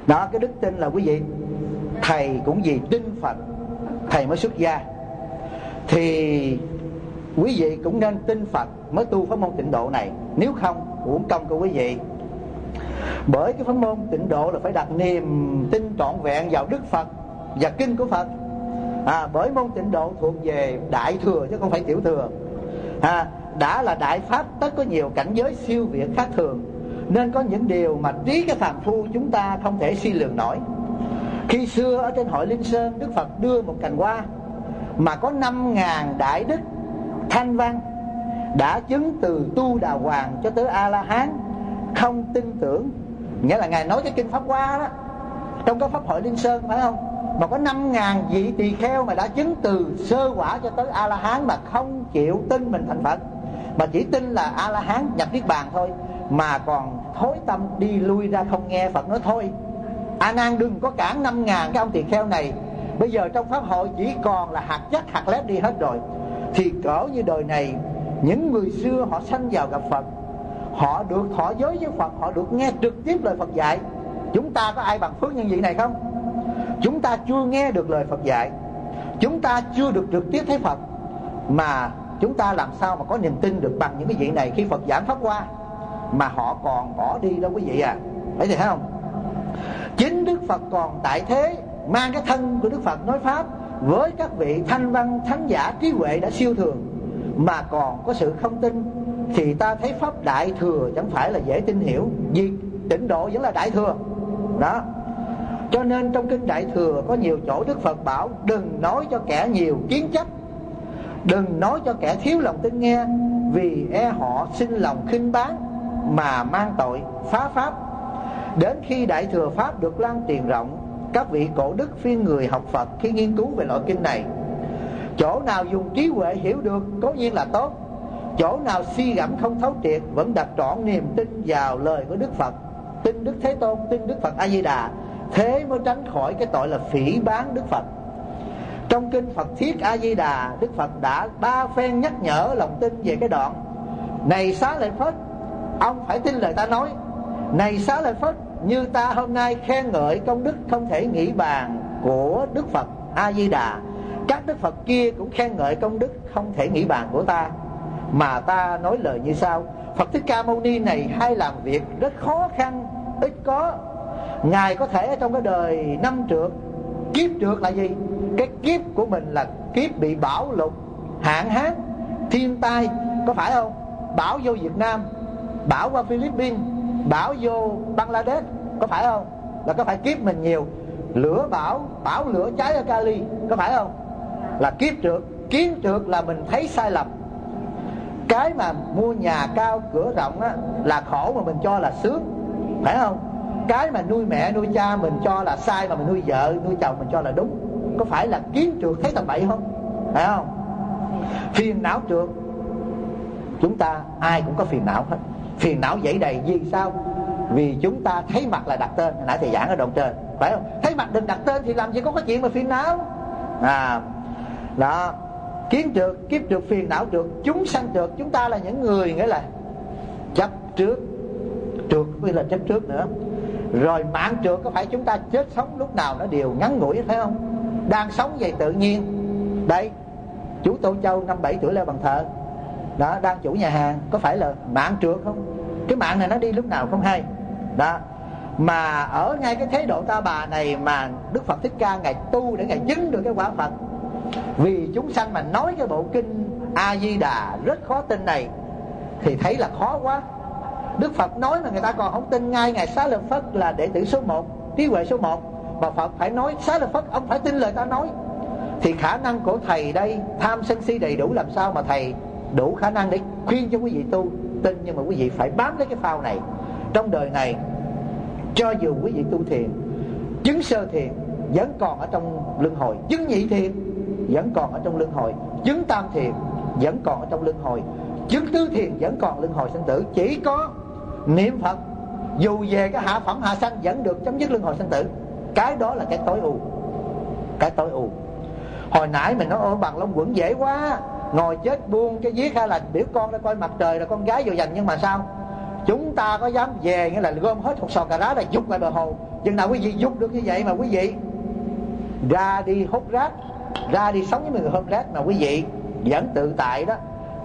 Đó cái đức tin là quý vị thầy cũng vì tin phật thầy mới xuất gia. Thì quý vị cũng nên tin phật mới tu pháp môn tịnh độ này. Nếu không uổng công của quý vị. Bởi cái pháp môn tịnh độ là phải đặt niềm tin trọn vẹn vào đức phật và kinh của phật. À, bởi môn tịnh độ thuộc về đại thừa chứ không phải tiểu thừa. À, đã là đại pháp tất có nhiều cảnh giới siêu việt khác thường. Nên có những điều mà trí cái phàm phu chúng ta không thể suy lường nổi khi xưa ở trên hội linh sơn, đức phật đưa một cành hoa mà có năm ngàn đại đức thanh văn đã chứng từ tu đà hoàng cho tới a la hán không tin tưởng. Nghĩa là ngài nói cái kinh pháp hoa đó, trong cái pháp hội linh sơn, phải không? Mà có năm ngàn vị tỳ kheo mà đã chứng từ sơ quả cho tới a la hán mà không chịu tin mình thành phật. Mà chỉ tin là a la hán nhập niết bàn thôi, mà còn thối tâm đi lui ra không nghe phật nói thôi. À, a nan đừng có cản năm ngàn cái ông tỳ kheo này. Bây giờ trong pháp hội chỉ còn là hạt chắc, hạt lép đi hết rồi. Thì cỡ như đời này, những người xưa họ sanh vào gặp phật. Họ được thọ giới với phật, họ được nghe trực tiếp lời phật dạy. Chúng ta có ai bằng phước nhân vị này không? Chúng ta chưa nghe được lời phật dạy. Chúng ta chưa được trực tiếp thấy phật. Mà chúng ta làm sao mà có niềm tin được bằng những cái vị này khi phật giảng pháp qua mà họ còn bỏ đi đâu quý vị à? Thấy thì thấy không? Chính đức phật còn tại thế, mang cái thân của đức phật nói pháp với các vị thanh văn, thánh giả, trí huệ đã siêu thường, mà còn có sự không tin, thì ta thấy pháp đại thừa chẳng phải là dễ tin hiểu, vì tịnh độ vẫn là đại thừa. Đó. Cho nên trong kinh đại thừa có nhiều chỗ đức phật bảo, đừng nói cho kẻ nhiều kiến chấp, đừng nói cho kẻ thiếu lòng tin nghe, vì e họ sinh lòng khinh bán mà mang tội phá pháp đến khi đại thừa pháp được lan truyền rộng, các vị cổ đức phiên người học phật khi nghiên cứu về loại kinh này. Chỗ nào dùng trí huệ hiểu được, cố nhiên là tốt. Chỗ nào suy gẫm không thấu triệt, vẫn đặt trọn niềm tin vào lời của đức phật. Tin đức thế tôn, tin đức phật a di đà thế mới tránh khỏi cái tội là phỉ bán đức phật. Trong kinh phật thiết a di đà đức phật đã ba phen nhắc nhở lòng tin về cái đoạn, này xá lợi phất, ông phải tin lời ta nói. Này xá lợi phất như ta hôm nay khen ngợi công đức không thể nghĩ bàn của đức phật a di đà các đức phật kia cũng khen ngợi công đức không thể nghĩ bàn của ta. Mà ta nói lời như sau, phật thích ca mâu ni này hay làm việc rất khó khăn, ít có. Ngài có thể trong cái đời năm trượt kiếp trượt là gì? Cái kiếp của mình là kiếp bị bão lụt, hạn hán, thiên tai, có phải không? Bão vô việt nam, bão qua philippines bão vô bangladesh, có phải không? Là có phải kiếp mình nhiều? Lửa bão bão lửa cháy ở cali, có phải không? Là kiếp trượt kiến trượt là mình thấy sai lầm. Cái mà mua nhà cao cửa rộng á, là khổ mà mình cho là sướng, phải không? Cái mà nuôi mẹ, nuôi cha mình cho là sai mà mình nuôi vợ, nuôi chồng mình cho là đúng, có phải là kiến trượt thấy tầm bậy không? Phải không? Phiền não trượt chúng ta ai cũng có phiền não hết phiền não dậy đầy. Vì sao? Vì chúng ta thấy mặt là đặt tên. Nãy thầy giảng ở đoạn trên. Phải không? Thấy mặt đừng đặt tên thì làm gì có cái chuyện mà phiền não? À đó. Kiến trượt, kiếp trượt, phiền não trượt. Chúng sanh trượt. Chúng ta là những người nghĩa là chấp trước. Trượt mới là chấp trước nữa. Rồi mạng trượt có phải chúng ta chết sống lúc nào nó đều ngắn ngủi, phải không? Đang sống vậy tự nhiên. Đây, chú tô châu năm bảy tuổi leo bằng thợ đó đang chủ nhà hàng, có phải là mạng trượt không? Cái mạng này nó đi lúc nào không hay? Đó. Mà ở ngay cái thế độ ta bà này mà đức phật thích ca ngài tu để ngài chứng được cái quả phật. Vì chúng sanh mà nói cái bộ kinh a di đà rất khó tin này, thì thấy là khó quá. Đức phật nói mà người ta còn không tin ngay ngài xá lợi phất là đệ tử số 1 trí huệ số 1 mà phật phải nói, xá lợi phất, ông phải tin lời ta nói. Thì khả năng của thầy đây, tham sân si đầy đủ làm sao mà thầy đủ khả năng để khuyên cho quý vị tu. Tin nhưng mà quý vị phải bám lấy cái phao này. Trong đời này, cho dù quý vị tu thiền, chứng sơ thiền vẫn còn ở trong luân hồi. Chứng nhị thiền vẫn còn ở trong luân hồi. Chứng tam thiền vẫn còn ở trong luân hồi. Chứng tứ thiền vẫn còn luân hồi sinh tử. Chỉ có niệm phật, dù về cái hạ phẩm hạ sanh vẫn được chấm dứt luân hồi sinh tử. Cái đó là cái tối ưu. Cái tối ưu. Hồi nãy mình nói, ôi, bằng long quẩn dễ quá ngồi chết buông cái giết hay là biểu con ra coi mặt trời là con gái vô dành nhưng mà sao? Chúng ta có dám về nghĩa là gom hết một sò cà rá là dục lại bờ hồ. Chừng nào quý vị dục được như vậy mà quý vị ra đi hút rác, ra đi sống với người hút rác mà quý vị vẫn tự tại đó,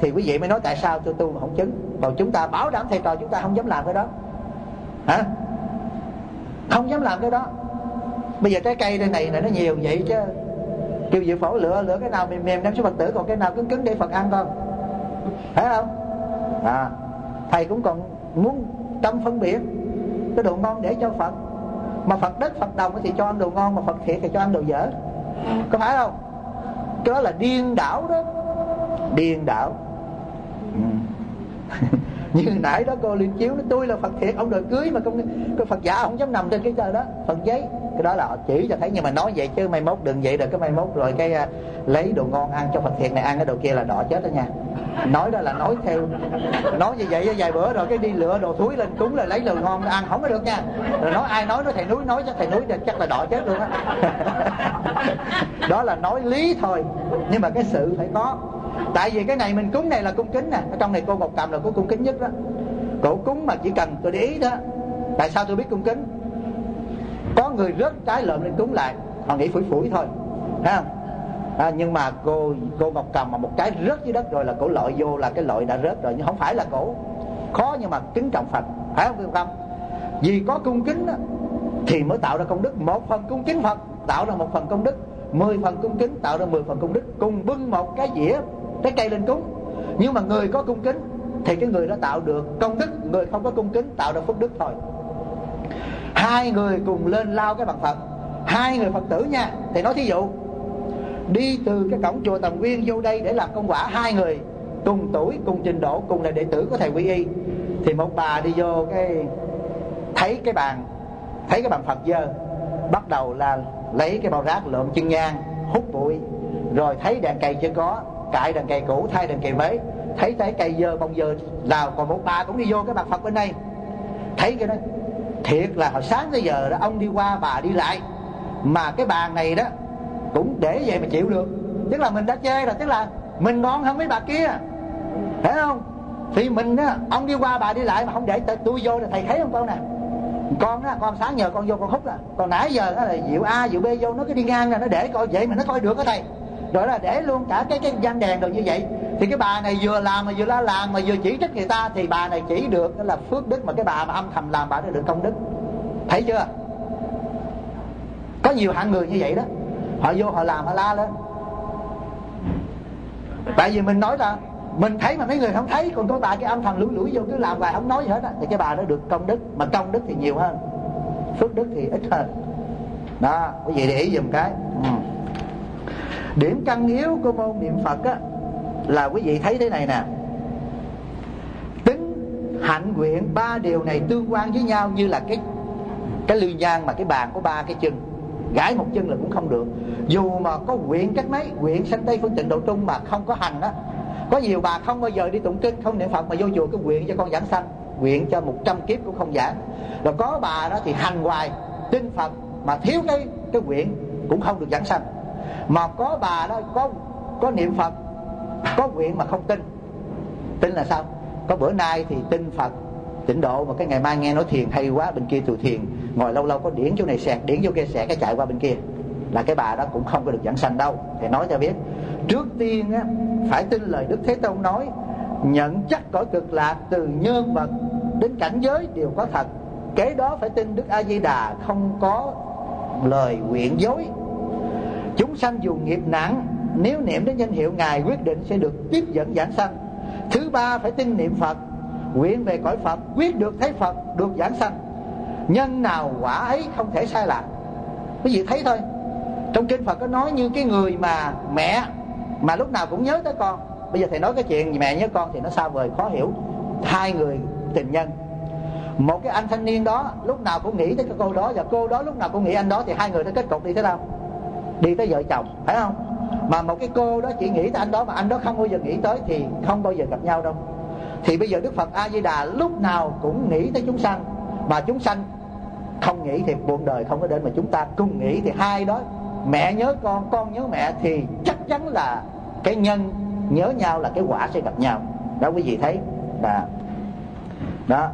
thì quý vị mới nói tại sao tôi tu mà không chứng? Còn chúng ta bảo đảm thầy trò chúng ta không dám làm cái đó. Hả? Không dám làm cái đó. Bây giờ trái cây đây này này nó nhiều vậy chứ kêu dự phổ lựa lựa cái nào mềm mềm đem xuống phật tử, còn cái nào cứng cứng để phật ăn con. Phải không? À thầy cũng còn muốn tâm phân biệt cái đồ ngon để cho phật. Mà phật đất, phật đồng thì cho ăn đồ ngon, mà phật thiệt thì cho ăn đồ dở. Có phải không? Cái đó là điên đảo đó. Điên đảo. Ừ. Như nãy đó cô liên chiếu nói, tôi là phật thiệt, ông đòi cưới mà không cái phật giả không dám nằm trên cái trời đó. Phật giấy cái đó là họ chỉ cho thấy nhưng mà nói vậy chứ mai mốt đừng vậy rồi cái mai mốt rồi cái uh, lấy đồ ngon ăn cho phật thiệt này ăn cái đồ kia là đỏ chết đó nha. Nói đó là nói theo nói như vậy vài bữa rồi cái đi lựa đồ thúi lên cúng là lấy đồ ngon ăn không có được nha. Rồi nói ai nói nói thầy núi nói chắc thầy núi chắc là đỏ chết luôn á. Đó là nói lý thôi nhưng mà cái sự phải có. Tại vì cái này mình cúng này là cung kính nè ở trong này cô ngọc cầm là cô cung kính nhất đó. Cổ cúng mà chỉ cần tôi để ý đó tại sao tôi biết cung kính? Có người rớt trái lợn lên cúng lại. Họ nghĩ phủi phủi thôi. Ha à, nhưng mà cô cô ngọc cầm mà một cái rớt dưới đất rồi là cổ lội vô là cái lội đã rớt rồi. Nhưng không phải là cổ. Khó nhưng mà kính trọng phật. Phải không không vì có cung kính đó, thì mới tạo ra công đức. Một phần cung kính phật tạo ra một phần công đức. Mười phần cung kính tạo ra mười phần công đức. Cùng bưng một cái dĩa trái cây lên cúng. Nhưng mà người có cung kính thì cái người đó tạo được công đức. Người không có cung kính tạo được phước đức thôi hai người cùng lên lao cái bàn phật. Hai người phật tử nha. Thì nói thí dụ, đi từ cái cổng chùa tầm nguyên vô đây để làm công quả, hai người cùng tuổi, cùng trình độ, cùng là đệ tử của thầy quy y. Thì một bà đi vô cái, thấy cái bàn, thấy cái bàn phật dơ, bắt đầu là lấy cái bao rác lượm chân nhang hút bụi, rồi thấy đèn cây chưa có cại đèn cây cũ, thay đèn cây mới. Thấy thấy cây dơ, bông dơ nào còn một bà cũng đi vô cái bàn phật bên đây. Thấy cái đó thiệt là hồi sáng tới giờ đó, ông đi qua bà đi lại. Mà cái bàn này đó, cũng để vậy mà chịu được. Tức là mình đã chê rồi, tức là mình ngon hơn mấy bà kia. Phải không? Thì mình á, ông đi qua bà đi lại mà không để tôi vô là thầy thấy không con nè? Con á, con sáng nhờ con vô con hút à. Còn nãy giờ nó là diệu a, diệu b vô, nó cứ đi ngang là nó để coi vậy mà nó coi được á thầy. Rồi là để luôn cả cái cái gian đèn rồi như vậy thì cái bà này vừa làm mà vừa la làng mà vừa chỉ trích người ta, thì bà này chỉ được đó là phước đức mà cái bà mà âm thầm làm, bà nó được công đức. Thấy chưa? Có nhiều hạng người như vậy đó. Họ vô họ làm, họ la lên. Tại vì mình nói là mình thấy mà mấy người không thấy, còn có bà cái âm thầm lủi lủi vô, cứ làm hoài không nói gì hết á, thì cái bà đó được công đức. Mà công đức thì nhiều hơn, phước đức thì ít hơn. Đó, quý vị để ý dùm cái. Ừ. điểm căn yếu của môn niệm phật á là quý vị thấy thế này nè. Tính hạnh nguyện ba điều này tương quan với nhau như là cái cái lư nhang mà cái bàn có ba cái chân. Gãi một chân là cũng không được. Dù mà có nguyện cách mấy, nguyện sanh tây phương tịnh độ trung mà không có hành đó có nhiều bà không bao giờ đi tụng kinh, không niệm phật mà vô chùa cái nguyện cho con giảng sanh, nguyện cho một trăm kiếp cũng không giảng. Rồi có bà đó thì hành hoài, tin phật mà thiếu cái cái nguyện cũng không được giảng sanh. Mà có bà đó có có niệm phật có nguyện mà không tin. Tin là sao? Có bữa nay thì tin phật tịnh độ mà cái ngày mai nghe nói thiền hay quá bên kia tụi thiền ngồi lâu lâu có điển chỗ này sẹt điển vô kia sẹt cái chạy qua bên kia. Là cái bà đó cũng không có được giảng sanh đâu thì nói cho biết. Trước tiên á, phải tin lời đức thế tông nói nhận chắc cõi cực lạc từ nhân vật đến cảnh giới đều có thật. Kế đó phải tin đức a di đà không có lời nguyện dối. Chúng sanh dù nghiệp nặng nếu niệm đến danh hiệu ngài, quyết định sẽ được tiếp dẫn giảng sanh. Thứ ba, phải tin niệm phật. Nguyện về cõi phật, quyết được thấy phật, được giảng sanh. Nhân nào quả ấy không thể sai lạc. Quý vị thấy thôi. Trong kinh phật có nói như cái người mà mẹ, mà lúc nào cũng nhớ tới con. Bây giờ thầy nói cái chuyện mẹ nhớ con thì nó xa vời, khó hiểu. Hai người tình nhân. Một cái anh thanh niên đó, lúc nào cũng nghĩ tới cái cô đó, và cô đó lúc nào cũng nghĩ anh đó, thì hai người nó kết cục đi thế nào đi tới vợ chồng, phải không? Mà một cái cô đó chỉ nghĩ tới anh đó mà anh đó không bao giờ nghĩ tới thì không bao giờ gặp nhau đâu. Thì bây giờ đức phật a di đà lúc nào cũng nghĩ tới chúng sanh, mà chúng sanh không nghĩ thì buồn đời không có đến mà chúng ta cùng nghĩ thì hai đó, mẹ nhớ con con nhớ mẹ thì chắc chắn là cái nhân nhớ nhau là cái quả sẽ gặp nhau. Đó, quý vị thấy? Là đó.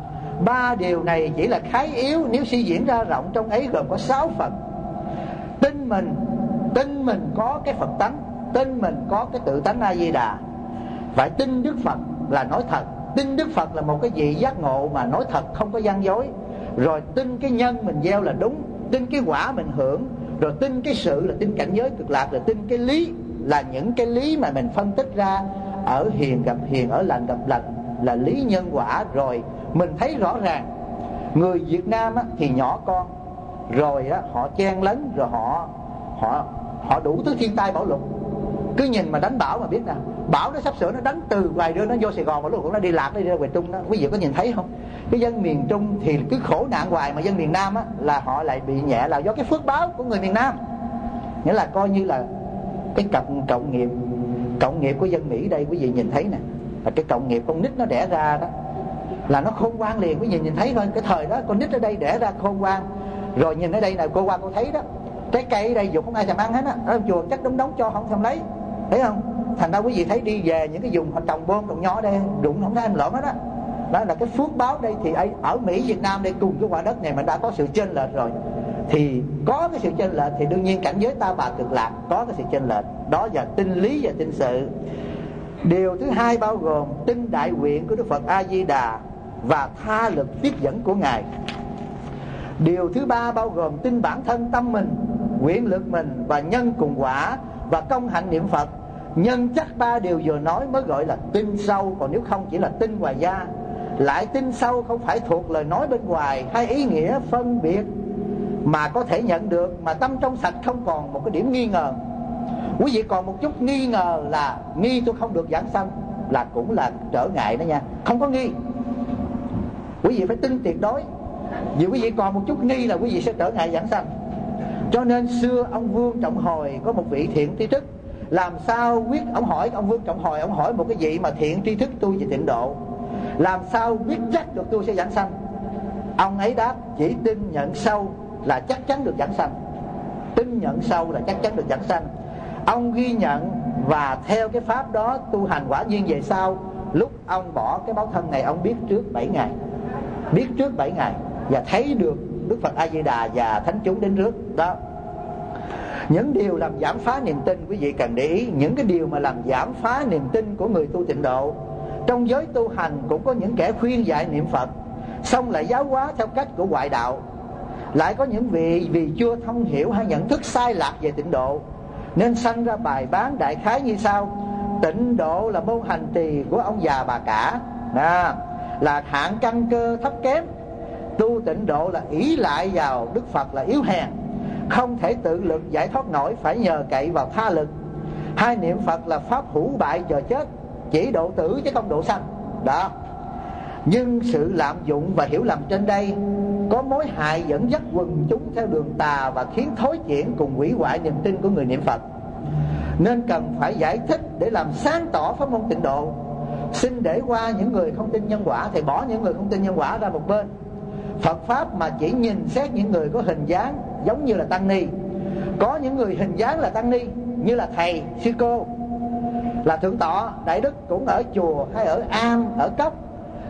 Ba điều này chỉ là khái yếu nếu suy diễn ra rộng trong ấy gồm có sáu phần. Tin mình tin mình có cái phật tánh tin mình có cái tự tánh a di đà phải tin đức phật là nói thật. Tin đức phật là một cái gì giác ngộ mà nói thật không có gian dối. Rồi tin cái nhân mình gieo là đúng tin cái quả mình hưởng. Rồi tin cái sự là tin cảnh giới cực lạc là tin cái lý là những cái lý mà mình phân tích ra. Ở hiền gặp hiền ở lành gặp lành là lý nhân quả. Rồi mình thấy rõ ràng người Việt Nam á, thì nhỏ con rồi á, họ chen lấn rồi họ họ họ đủ thứ thiên tai bão lụt. Cứ nhìn mà đánh bão mà biết nè bão nó sắp sửa, nó đánh từ ngoài đưa nó vô sài gòn mà lúc cũng nó đi lạc, đi ra ngoài trung đó. Quý vị có nhìn thấy không? Cái dân miền trung thì cứ khổ nạn hoài mà dân miền nam á, là họ lại bị nhẹ là do cái phước báo của người miền nam. Nghĩa là coi như là cái cộng cộng nghiệp cộng nghiệp của dân mỹ đây, quý vị nhìn thấy nè. Là cái cộng nghiệp con nít nó đẻ ra đó. Là nó khôn ngoan liền, quý vị nhìn thấy thôi. Cái thời đó con nít ở đây đẻ ra khôn ngoan. Rồi nhìn ở đây là cô qua cô thấy đó trái cây ở đây dù không ai thèm ăn hết á, ở chùa chắc đống đống cho không thèm lấy. Thấy không? Thành ra quý vị thấy đi về những cái vùng họ trồng bơm trồng nho đây, đụng không thấy anh lợm hết á. Đó. đó là cái phước báo đây thì ở mỹ, việt nam đây, cùng cái quả đất này mà đã có sự chênh lệch rồi, thì có cái sự chênh lệch thì đương nhiên cảnh giới ta bà cực lạc có cái sự chênh lệch. Đó là tinh lý và tinh sự. Điều thứ hai bao gồm tin đại nguyện của đức phật a di đà và tha lực tiếp dẫn của ngài. Điều thứ ba bao gồm tin bản thân tâm mình nguyện lực mình và nhân cùng quả và công hạnh niệm phật. Nhân chắc ba điều vừa nói mới gọi là tin sâu, còn nếu không chỉ là tin ngoài da. Lại tin sâu không phải thuộc lời nói bên ngoài hay ý nghĩa phân biệt mà có thể nhận được, mà tâm trong sạch không còn một cái điểm nghi ngờ. Quý vị còn một chút nghi ngờ là nghi tôi không được giảng sanh là cũng là trở ngại đó nha. Không có nghi. Quý vị phải tin tuyệt đối. Vì quý vị còn một chút nghi là quý vị sẽ trở ngại giảng sanh cho nên xưa ông vương trọng hồi có một vị thiện tri thức. Làm sao quyết, ông hỏi ông vương trọng hồi, ông hỏi một cái vị mà thiện tri thức tu về tịnh độ. Làm sao quyết chắc được tôi sẽ giảng sanh? Ông ấy đáp, chỉ tin nhận sâu là chắc chắn được giảng sanh. Tin nhận sâu là chắc chắn được giảng sanh. Ông ghi nhận và theo cái pháp đó tu hành quả nhiên về sau, lúc ông bỏ cái báo thân này, ông biết trước 7 ngày. Biết trước 7 ngày và thấy được Đức Phật A Di Đà và thánh chúng đến trước đó. Những điều làm giảm phá niềm tin quý vị cần để ý. Những cái điều mà làm giảm phá niềm tin của người tu tịnh độ. Trong giới tu hành cũng có những kẻ khuyên dạy niệm phật xong lại giáo hóa theo cách của ngoại đạo. Lại có những vị vì chưa thông hiểu hay nhận thức sai lạc về tịnh độ nên sanh ra bài bán đại khái như sau. Tịnh độ là môn hành trì của ông già bà cả. À, là hạng căn cơ thấp kém tu tịnh độ là ý lại vào đức phật là yếu hèn. Không thể tự lực giải thoát nổi, phải nhờ cậy vào tha lực. Hai niệm phật là pháp hữu bại giờ chết, chỉ độ tử chứ không độ sanh. Đó. Nhưng sự lạm dụng và hiểu lầm trên đây, có mối hại dẫn dắt quần chúng theo đường tà và khiến thối chuyển cùng hủy hoại niềm tin của người niệm phật. Nên cần phải giải thích để làm sáng tỏ pháp môn tịnh độ. Xin để qua những người không tin nhân quả, thì bỏ những người không tin nhân quả ra một bên. Phật pháp mà chỉ nhìn xét những người có hình dáng giống như là tăng ni. Có những người hình dáng là tăng ni, như là thầy, sư cô. Là thượng tọa, đại đức cũng ở chùa hay ở am, ở cốc.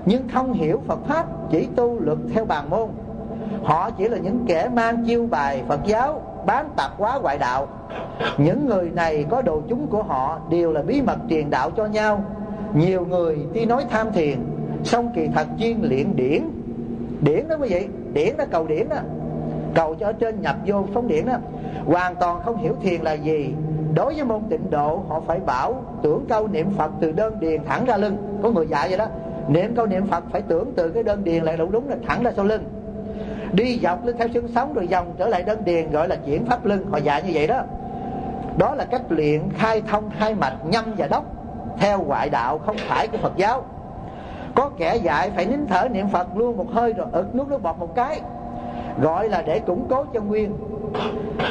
Nhưng không hiểu Phật pháp, chỉ tu luật theo bàn môn. Họ chỉ là những kẻ mang chiêu bài Phật giáo, bán tạp hóa ngoại đạo. Những người này có đồ chúng của họ đều là bí mật truyền đạo cho nhau. Nhiều người tuy nói tham thiền Xong kỳ thật chuyên luyện điển điển đó quý vị, điển đó, cầu điển đó. Cầu cho ở trên nhập vô phóng điển đó. Hoàn toàn không hiểu thiền là gì. Đối với môn tịnh độ, họ phải bảo tưởng câu niệm phật từ đơn điền thẳng ra lưng. Có người dạy vậy đó. Niệm câu niệm phật phải tưởng từ cái đơn điền lại đúng đúng là thẳng ra sau lưng. Đi dọc lên theo xương sống rồi dòng trở lại đơn điền gọi là chuyển pháp lưng. Họ dạy như vậy đó. Đó là cách luyện khai thông hai mạch nhâm và đốc theo ngoại đạo, không phải của phật giáo có kẻ dạy phải nín thở niệm phật luôn một hơi rồi ực nuốt nước bọt một cái. Gọi là để củng cố chân nguyên.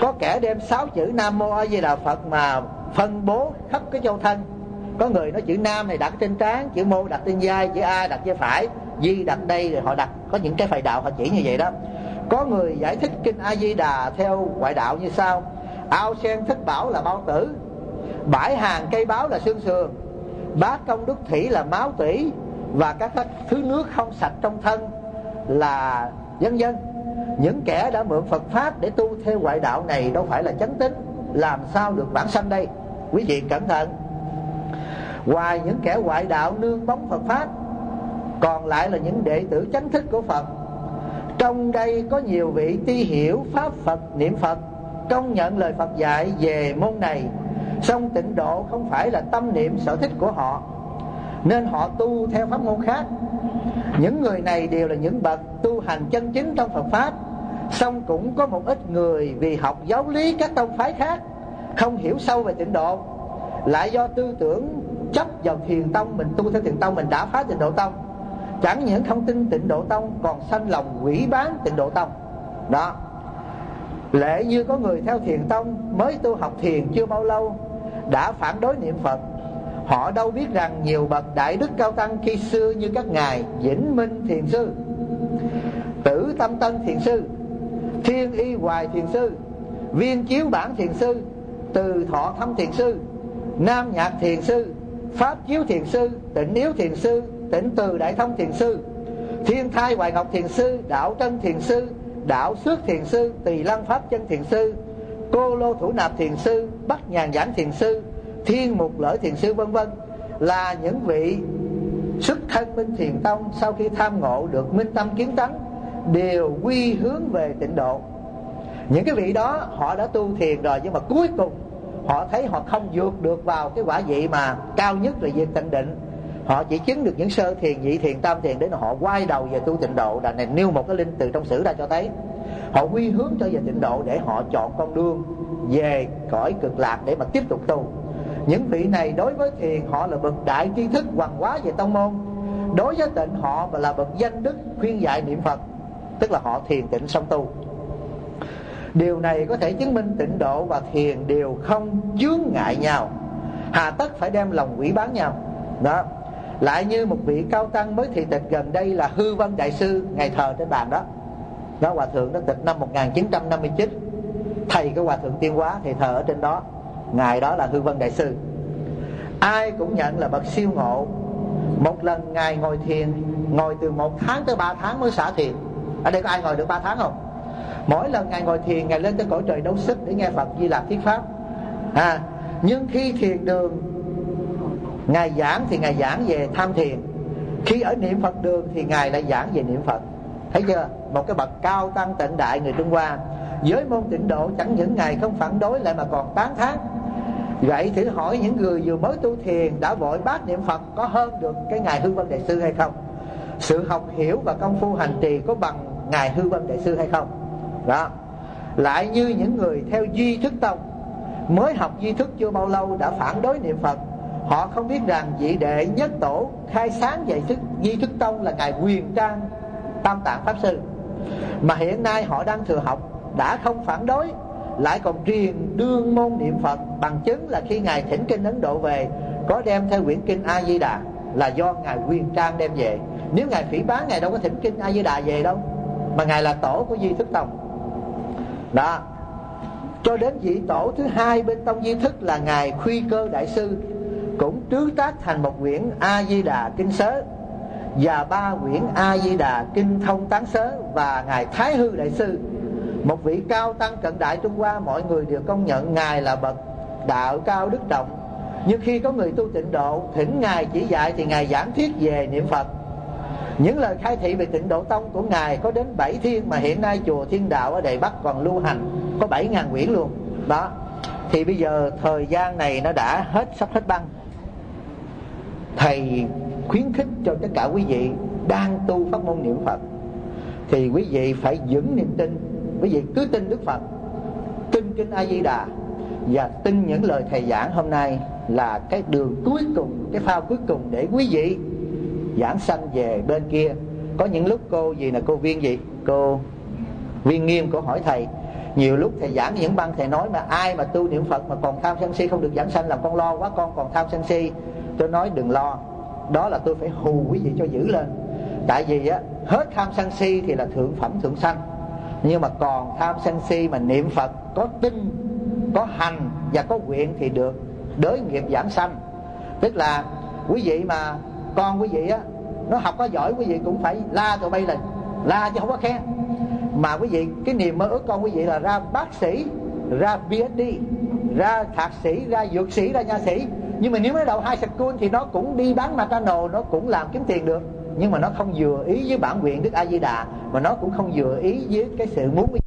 Có kẻ đem sáu chữ nam mô a di đà phật mà phân bố khắp cái châu thân. Có người nói chữ nam này đặt trên trán, chữ mô đặt trên vai, chữ a đặt trên phải, di đặt đây rồi họ đặt. Có những cái phải đạo họ chỉ như vậy đó. Có người giải thích kinh a di đà theo ngoại đạo như sau. Ao sen thất bảo là bao tử, bãi hàng cây báo là xương sườn, bát công đức thủy là máu tủy và các thứ nước không sạch trong thân là dân dân. Những kẻ đã mượn Phật pháp để tu theo ngoại đạo này đâu phải là chánh tín. Làm sao được bản sanh đây? Quý vị cẩn thận. Ngoài những kẻ ngoại đạo nương bóng Phật pháp, còn lại là những đệ tử chánh thức của Phật. Trong đây có nhiều vị ti hiểu pháp Phật, niệm Phật, công nhận lời Phật dạy về môn này. Song tịnh độ không phải là tâm niệm sở thích của họ nên họ tu theo pháp môn khác. Những người này đều là những bậc tu hành chân chính trong Phật pháp. Song cũng có một ít người vì học giáo lý các tông phái khác, không hiểu sâu về tịnh độ. Lại do tư tưởng chấp vào thiền tông, mình tu theo thiền tông, mình đã phá tịnh độ tông. Chẳng những không tin tịnh độ tông, còn sanh lòng quỷ bán tịnh độ tông. Đó. Lẽ như có người theo thiền tông, mới tu học thiền chưa bao lâu, đã phản đối niệm phật họ đâu biết rằng nhiều bậc đại đức cao tăng khi xưa như các ngài vĩnh minh thiền sư tử tâm tân thiền sư thiên y hoài thiền sư viên chiếu bản thiền sư từ thọ thâm thiền sư nam nhạc thiền sư pháp chiếu thiền sư tịnh yếu thiền sư tịnh từ đại thông thiền sư thiên thai hoài ngọc thiền sư đạo trân thiền sư đạo xước thiền sư tỳ lăng pháp chân thiền sư cô lô thủ nạp thiền sư bắc nhàn giảng thiền sư thiên mục lợi thiền sư, vân vân, là những vị xuất thân minh thiền tông, sau khi tham ngộ được minh tâm kiến tánh, đều quy hướng về tịnh độ. Những cái vị đó, họ đã tu thiền rồi, nhưng mà cuối cùng, họ thấy họ không vượt được vào cái quả vị mà cao nhất là việc tịnh định. Họ chỉ chứng được những sơ thiền, nhị thiền, tam thiền để họ quay đầu về tu tịnh độ, là này nêu một cái linh từ trong sử ra cho thấy. Họ quy hướng cho về tịnh độ để họ chọn con đường về cõi cực lạc để mà tiếp tục tu những vị này đối với thiền, họ là bậc đại tri thức hoàng hóa về tông môn. Đối với tịnh, họ là bậc danh đức khuyên dạy niệm phật, tức là họ thiền tịnh song tu. Điều này có thể chứng minh tịnh độ và thiền đều không chướng ngại nhau. Hà tất phải đem lòng quỷ bán nhau. Đó. Lại như một vị cao tăng mới thị tịch gần đây là hư vân đại sư, ngày thờ trên bàn đó. Đó, hòa thượng đó tịch năm 1959 thầy cái hòa thượng tiên hóa thì thờ ở trên đó ngài đó là hư vân đại sư. Ai cũng nhận là bậc siêu ngộ. Một lần ngài ngồi thiền, ngồi từ một tháng tới ba tháng mới xả thiền. Ở đây có ai ngồi được ba tháng không? Mỗi lần ngài ngồi thiền, ngài lên tới cõi trời đấu sức để nghe phật di lạc thuyết pháp. À nhưng khi thiền đường, ngài giảng thì ngài giảng về tham thiền. Khi ở niệm phật đường thì ngài lại giảng về niệm phật. Thấy chưa? Một cái bậc cao tăng tận đại người trung hoa. Với môn tịnh độ chẳng những ngài không phản đối lại mà còn tán thán vậy thử hỏi những người vừa mới tu thiền đã vội bát niệm phật có hơn được cái ngài hư vân đại sư hay không? Sự học hiểu và công phu hành trì có bằng ngài hư vân đại sư hay không? Đó. Lại như những người theo duy thức tông, mới học duy thức chưa bao lâu đã phản đối niệm phật, họ không biết rằng vị đệ nhất tổ khai sáng dạy thức duy thức tông là ngài quyền trang, tam tạng pháp sư. Mà hiện nay họ đang thừa học, đã không phản đối lại còn truyền đương môn niệm phật, bằng chứng là khi ngài thỉnh kinh ấn độ về, có đem theo quyển kinh a di đà là do ngài quyền trang đem về. Nếu ngài phỉ bán ngài đâu có thỉnh kinh a di đà về đâu, mà ngài là tổ của di thức tông. Đó. Cho đến vị tổ thứ hai bên tông di thức là ngài khuy cơ đại sư, cũng trứ tác thành một quyển a di đà kinh sớ và ba quyển a di đà kinh thông tán sớ và ngài thái hư đại sư một vị cao tăng cận đại trung hoa, mọi người đều công nhận ngài là bậc đạo cao đức trọng. Nhưng khi có người tu tịnh độ, thỉnh ngài chỉ dạy thì ngài giảng thuyết về niệm phật. Những lời khai thị về tịnh độ tông của ngài có đến bảy thiên mà hiện nay chùa thiên đạo ở đài bắc còn lưu hành, có bảy ngàn quyển luôn. Đó. Thì bây giờ thời gian này nó đã hết, sắp hết băng. Thầy khuyến khích cho tất cả quý vị đang tu pháp môn niệm phật. Thì quý vị phải vững niềm tin quý vị cứ tin đức phật, tin kinh a di đà và tin những lời thầy giảng hôm nay là cái đường cuối cùng, cái phao cuối cùng để quý vị giảng sanh về bên kia. Có những lúc cô gì là cô viên gì? Cô viên nghiêm, cô hỏi thầy. Nhiều lúc thầy giảng những băng, thầy nói mà ai mà tu niệm phật mà còn tham sân si, không được giảng sanh, làm con lo quá con còn tham sân si. Tôi nói đừng lo, đó là tôi phải hù quý vị cho giữ lên. Tại vì á, hết tham sân si thì là thượng phẩm, thượng sanh nhưng mà còn tham sân si mà niệm phật, có tin có hành và có nguyện thì được. Đới nghiệp giảm sanh. Tức là quý vị mà, con quý vị á, nó học có giỏi, quý vị cũng phải la tụi bay lên. La chứ không có khen. Mà quý vị, cái niềm mơ ước con quý vị là ra bác sĩ, ra PhD ra thạc sĩ, ra dược sĩ, ra nha sĩ. Nhưng mà nếu mới đầu hai school thì nó cũng đi bán matano nó cũng làm kiếm tiền được nhưng mà nó không vừa ý với bản nguyện đức a di đà, mà nó cũng không vừa ý với cái sự muốn